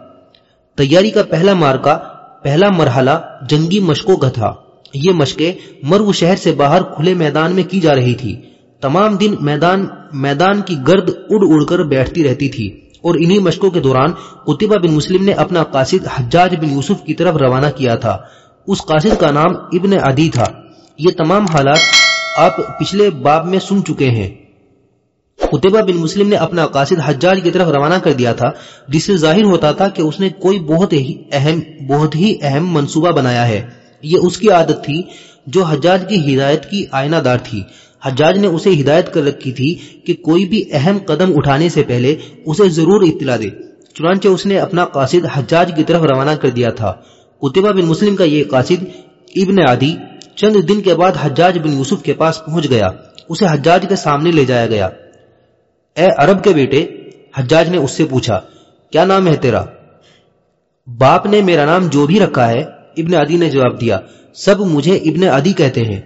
تیاری کا پہلا مارکا پہلا مرحلہ جنگی مشقوں کا تھا۔ یہ مشقیں مرو شہر سے باہر کھلے میدان میں کی جا رہی تھی۔ تمام دن میدان میدان کی گرد اڑ اڑ کر بیٹھتی رہتی تھی۔ اور انہی مشقوں کے دوران قطبہ بن مسلم نے اپنا قاصد حجاج بن یوسف کی طرف روانہ کیا تھا۔ اس قاصد کا نام ابن عدی تھا۔ یہ تمام حالات آپ پچھلے باب میں سن چکے ہیں۔ قطبہ بن مسلم نے اپنا قاصد حجاج کی طرف روانہ کر دیا تھا، جس سے ظاہر ہوتا تھا کہ اس نے کوئی بہت ہی اہم، بہت ہی اہم منصوبہ بنایا ہے۔ یہ اس کی عادت تھی جو حجاج کی ہدایت کی آئینہ دار تھی۔ حجاج نے اسے ہدایت کر رکھی تھی کہ کوئی بھی اہم قدم اٹھانے سے پہلے اسے ضرور اطلاع دے۔ چنانچہ اس نے اپنا قاصد حجاج کی طرف روانہ کر دیا تھا۔ قطبہ بن مسلم کا یہ قاصد ابن عدی چند دن کے بعد حجاج بن یوسف کے پاس پہنچ گیا۔ اسے حجاج کے سامنے لے جایا گیا۔ اے عرب کے بیٹے، حجاج نے اس سے پوچھا، کیا نام ہے تیرا؟ باپ نے میرا نام جو بھی رکھا ہے، ابن عدی نے جواب دیا، سب مجھے ابن عدی کہتے ہیں۔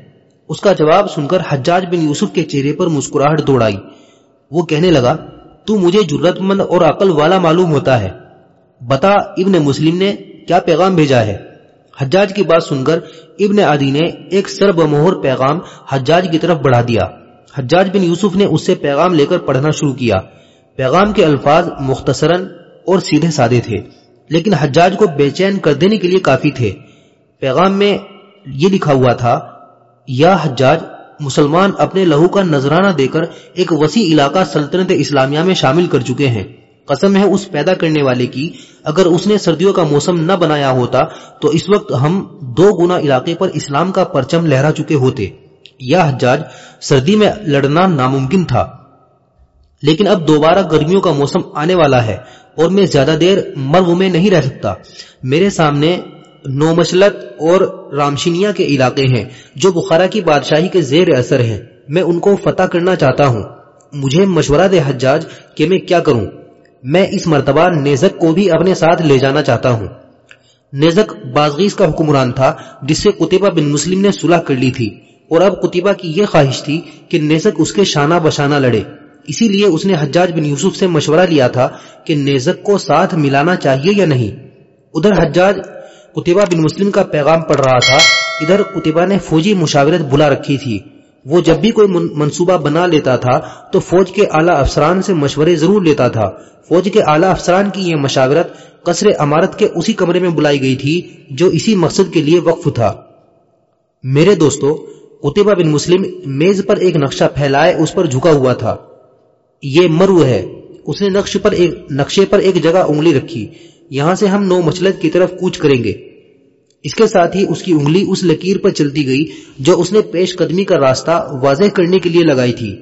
اس کا جواب سن کر حجاج بن یوسف کے چہرے پر مسکراہٹ دوڑائی وہ کہنے لگا، تو مجھے جرت مند اور عقل والا معلوم ہوتا ہے۔ بتا، ابن مسلم نے کیا پیغام بھیجا ہے؟ حجاج کی بات سن کر ابن عدی نے ایک سر بمہر پیغام حجاج کی طرف بڑھا دیا۔ حجاج بن یوسف نے اس سے پیغام لے کر پڑھنا شروع کیا۔ پیغام کے الفاظ مختصراً اور سیدھے سادے تھے، لیکن حجاج کو بے چین کر دینے کے لیے کافی تھے۔ پیغام میں یہ لکھا ہوا تھا، یا حجاج، مسلمان اپنے لہو کا نذرانہ دے کر ایک وسیع علاقہ سلطنت اسلامیہ میں شامل کر چکے ہیں۔ قسم ہے اس پیدا کرنے والے کی، اگر اس نے سردیوں کا موسم نہ بنایا ہوتا تو اس وقت ہم دو گنا علاقے پر اسلام کا پرچم لہرا چکے ہوتے۔ یا حجاج، سردی میں لڑنا ناممکن تھا۔ لیکن اب دوبارہ گرمیوں کا موسم آنے والا ہے اور میں زیادہ دیر مرو میں نہیں رہ سکتا۔ میرے سامنے نومچلت اور رامشینیا کے علاقے ہیں جو بخارا کی بادشاہی کے زیر اثر ہیں۔ میں ان کو فتح کرنا چاہتا ہوں۔ مجھے مشورہ دے حجاج کہ میں کیا کروں۔ میں اس مرتبہ نیزک کو بھی اپنے ساتھ لے جانا چاہتا ہوں۔ نیزک بازغیز کا حکمران تھا، جس سے قطبہ بن مسلم نے صلح کر لی تھی۔ اور اب قطبہ کی یہ خواہش تھی کہ نیزک اس کے شانہ بشانہ لڑے۔ اسی لیے اس نے حجاج بن یوسف سے مشورہ لیا تھا کہ نیزک کو ساتھ ملانا چاہیے یا نہیں۔ ادھر حجاج قطبہ بن مسلم کا پیغام پڑھ رہا تھا، ادھر قطبہ نے فوجی مشاورت بلا رکھی تھی۔ وہ جب بھی کوئی منصوبہ بنا لیتا تھا تو فوج کے اعلیٰ افسران سے مشورے ضرور لیتا تھا۔ فوج کے اعلیٰ افسران کی یہ مشاورت قصر امارت کے اسی کمرے میں بلائی گئی تھی جو اسی مقصد کے لیے وقف تھا۔ میرے دوستو قطبہ بن مسلم میز پر ایک نقشہ پھیلائے، اس پر جھکا ہوا تھا۔ یہ مرو ہے۔ اس نے نقش پر ایک نقشے پر ایک جگہ انگلی رکھی۔ یہاں سے ہم نو مچلت کی طرف کوچ کریں گے۔ اس کے ساتھ ہی اس کی انگلی اس لکیر پر چلتی گئی، جو اس نے پیش قدمی کا راستہ واضح کرنے کے لیے لگائی تھی۔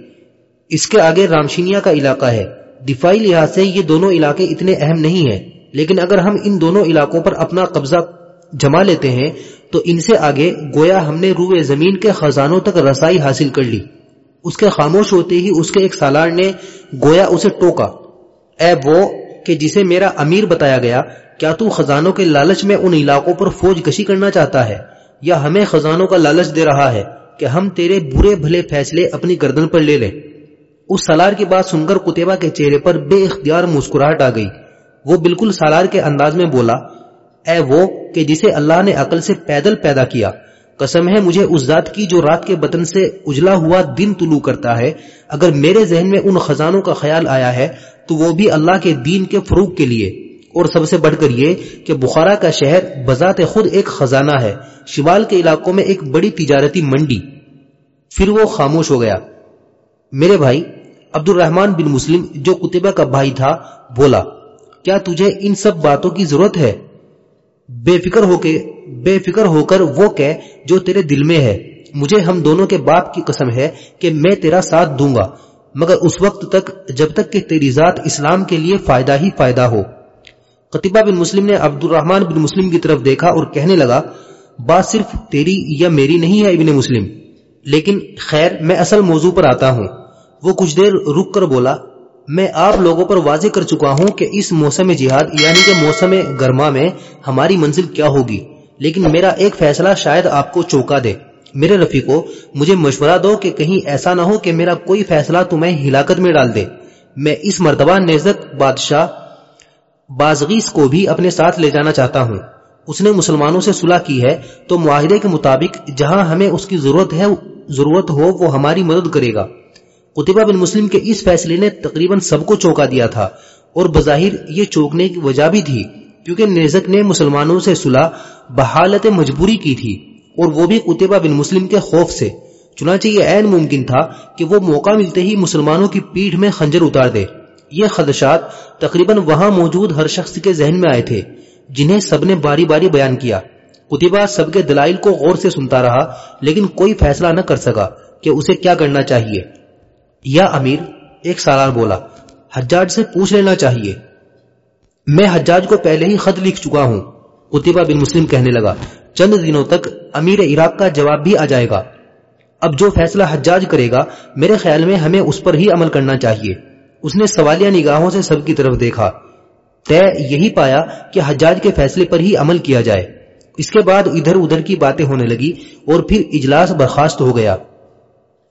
اس کے آگے رامشینیا کا علاقہ ہے۔ دفاعی لحاظ سے یہ دونوں علاقے اتنے اہم نہیں ہیں، لیکن اگر ہم ان دونوں علاقوں پر اپنا قبضہ جما لیتے ہیں، تو ان سے آگے گویا ہم نے روئے زمین کے خزانوں تک رسائی حاصل کر لی۔ اس کے خاموش ہوتے ہی اس کے ایک سالار نے گویا اسے ٹوکا۔ اے وہ کہ جسے میرا امیر بتایا گیا، کیا تو خزانوں کے لالچ میں ان علاقوں پر فوج کشی کرنا چاہتا ہے، یا ہمیں خزانوں کا لالچ دے رہا ہے کہ ہم تیرے برے بھلے فیصلے اپنی گردن پر لے لیں۔ اس سالار کی بات سن کر کتبہ کے چہرے پر بے اختیار مسکراہٹ آ گئی۔ وہ بالکل سالار کے انداز میں بولا اے وہ کہ جسے اللہ نے عقل سے پیدل پیدا کیا۔ قسم ہے مجھے اس ذات کی جو رات کے بطن سے اجلا ہوا دن طلوع کرتا ہے۔ اگر میرے ذہن میں ان خزانوں کا خیال آیا ہے، تو وہ بھی اللہ کے دین کے فروغ کے لیے۔ اور سب سے بڑھ کر یہ کہ بخارا کا شہر بذات خود ایک خزانہ ہے۔ شمال کے علاقوں میں ایک بڑی تجارتی منڈی۔ پھر وہ خاموش ہو گیا۔ میرے بھائی عبد الرحمان بن مسلم جو کتبہ کا بھائی تھا، بولا، کیا تجھے ان سب باتوں کی ضرورت ہے؟ بے فکر ہو کے بے فکر ہو کر وہ کہ جو تیرے دل میں ہے، مجھے ہم دونوں کے باپ کی قسم ہے کہ میں تیرا ساتھ دوں گا، مگر اس وقت تک، جب تک کہ تیری ذات اسلام کے لیے فائدہ ہی فائدہ ہو۔ قطبہ بن مسلم نے عبد الرحمان بن مسلم کی طرف دیکھا اور کہنے لگا بات صرف تیری یا میری نہیں ہے ابن مسلم، لیکن خیر، میں اصل موضوع پر آتا ہوں۔ وہ کچھ دیر رک کر بولا میں آپ لوگوں پر واضح کر چکا ہوں کہ اس موسم جہاد یعنی کہ موسم گرما میں ہماری منزل کیا ہوگی؟ لیکن میرا ایک فیصلہ شاید آپ کو چوکا دے۔ میرے رفیقو، مجھے مشورہ دو کہ کہیں ایسا نہ ہو کہ میرا کوئی فیصلہ تمہیں ہلاکت میں ڈال دے۔ میں اس مرتبہ نیزک بادشاہ بازغیس کو بھی اپنے ساتھ لے جانا چاہتا ہوں۔ اس نے مسلمانوں سے صلح کی ہے، تو معاہدے کے مطابق جہاں ہمیں اس کی ضرورت ہے، ضرورت ہو وہ ہماری مدد کرے گا۔ قطبہ بن مسلم کے اس فیصلے نے تقریباً سب کو چوکا دیا تھا اور بظاہر یہ چوکنے کی وجہ بھی تھی، کیونکہ نیزک نے مسلمانوں سے صلح بحالت مجبوری کی تھی اور وہ بھی قطبہ بن مسلم کے خوف سے۔ چنانچہ یہ عین ممکن تھا کہ وہ موقع ملتے ہی مسلمانوں کی پیٹھ میں خنجر اتار دے۔ یہ خدشات تقریباً وہاں موجود ہر شخص کے ذہن میں آئے تھے، جنہیں سب نے باری باری بیان کیا۔ قطبہ سب کے دلائل کو غور سے سنتا رہا، لیکن کوئی فیصلہ نہ کر سکا کہ اسے کیا کرنا چاہیے۔ یا امیر، ایک سالار بولا، حجاج سے پوچھ لینا چاہیے۔ میں حجاج کو پہلے ہی خط لکھ چکا ہوں۔ قطبہ بن مسلم کہنے لگا، چند دنوں تک امیر عراق کا جواب بھی آ جائے گا۔ اب جو فیصلہ حجاج کرے گا، میرے خیال میں ہمیں اس پر ہی عمل کرنا چاہیے۔ اس نے سوالیہ نگاہوں سے سب کی طرف دیکھا۔ طے یہی پایا کہ حجاج کے فیصلے پر ہی عمل کیا جائے۔ اس کے بعد ادھر ادھر کی باتیں ہونے لگی اور پھر اجلاس برخاست ہو گیا۔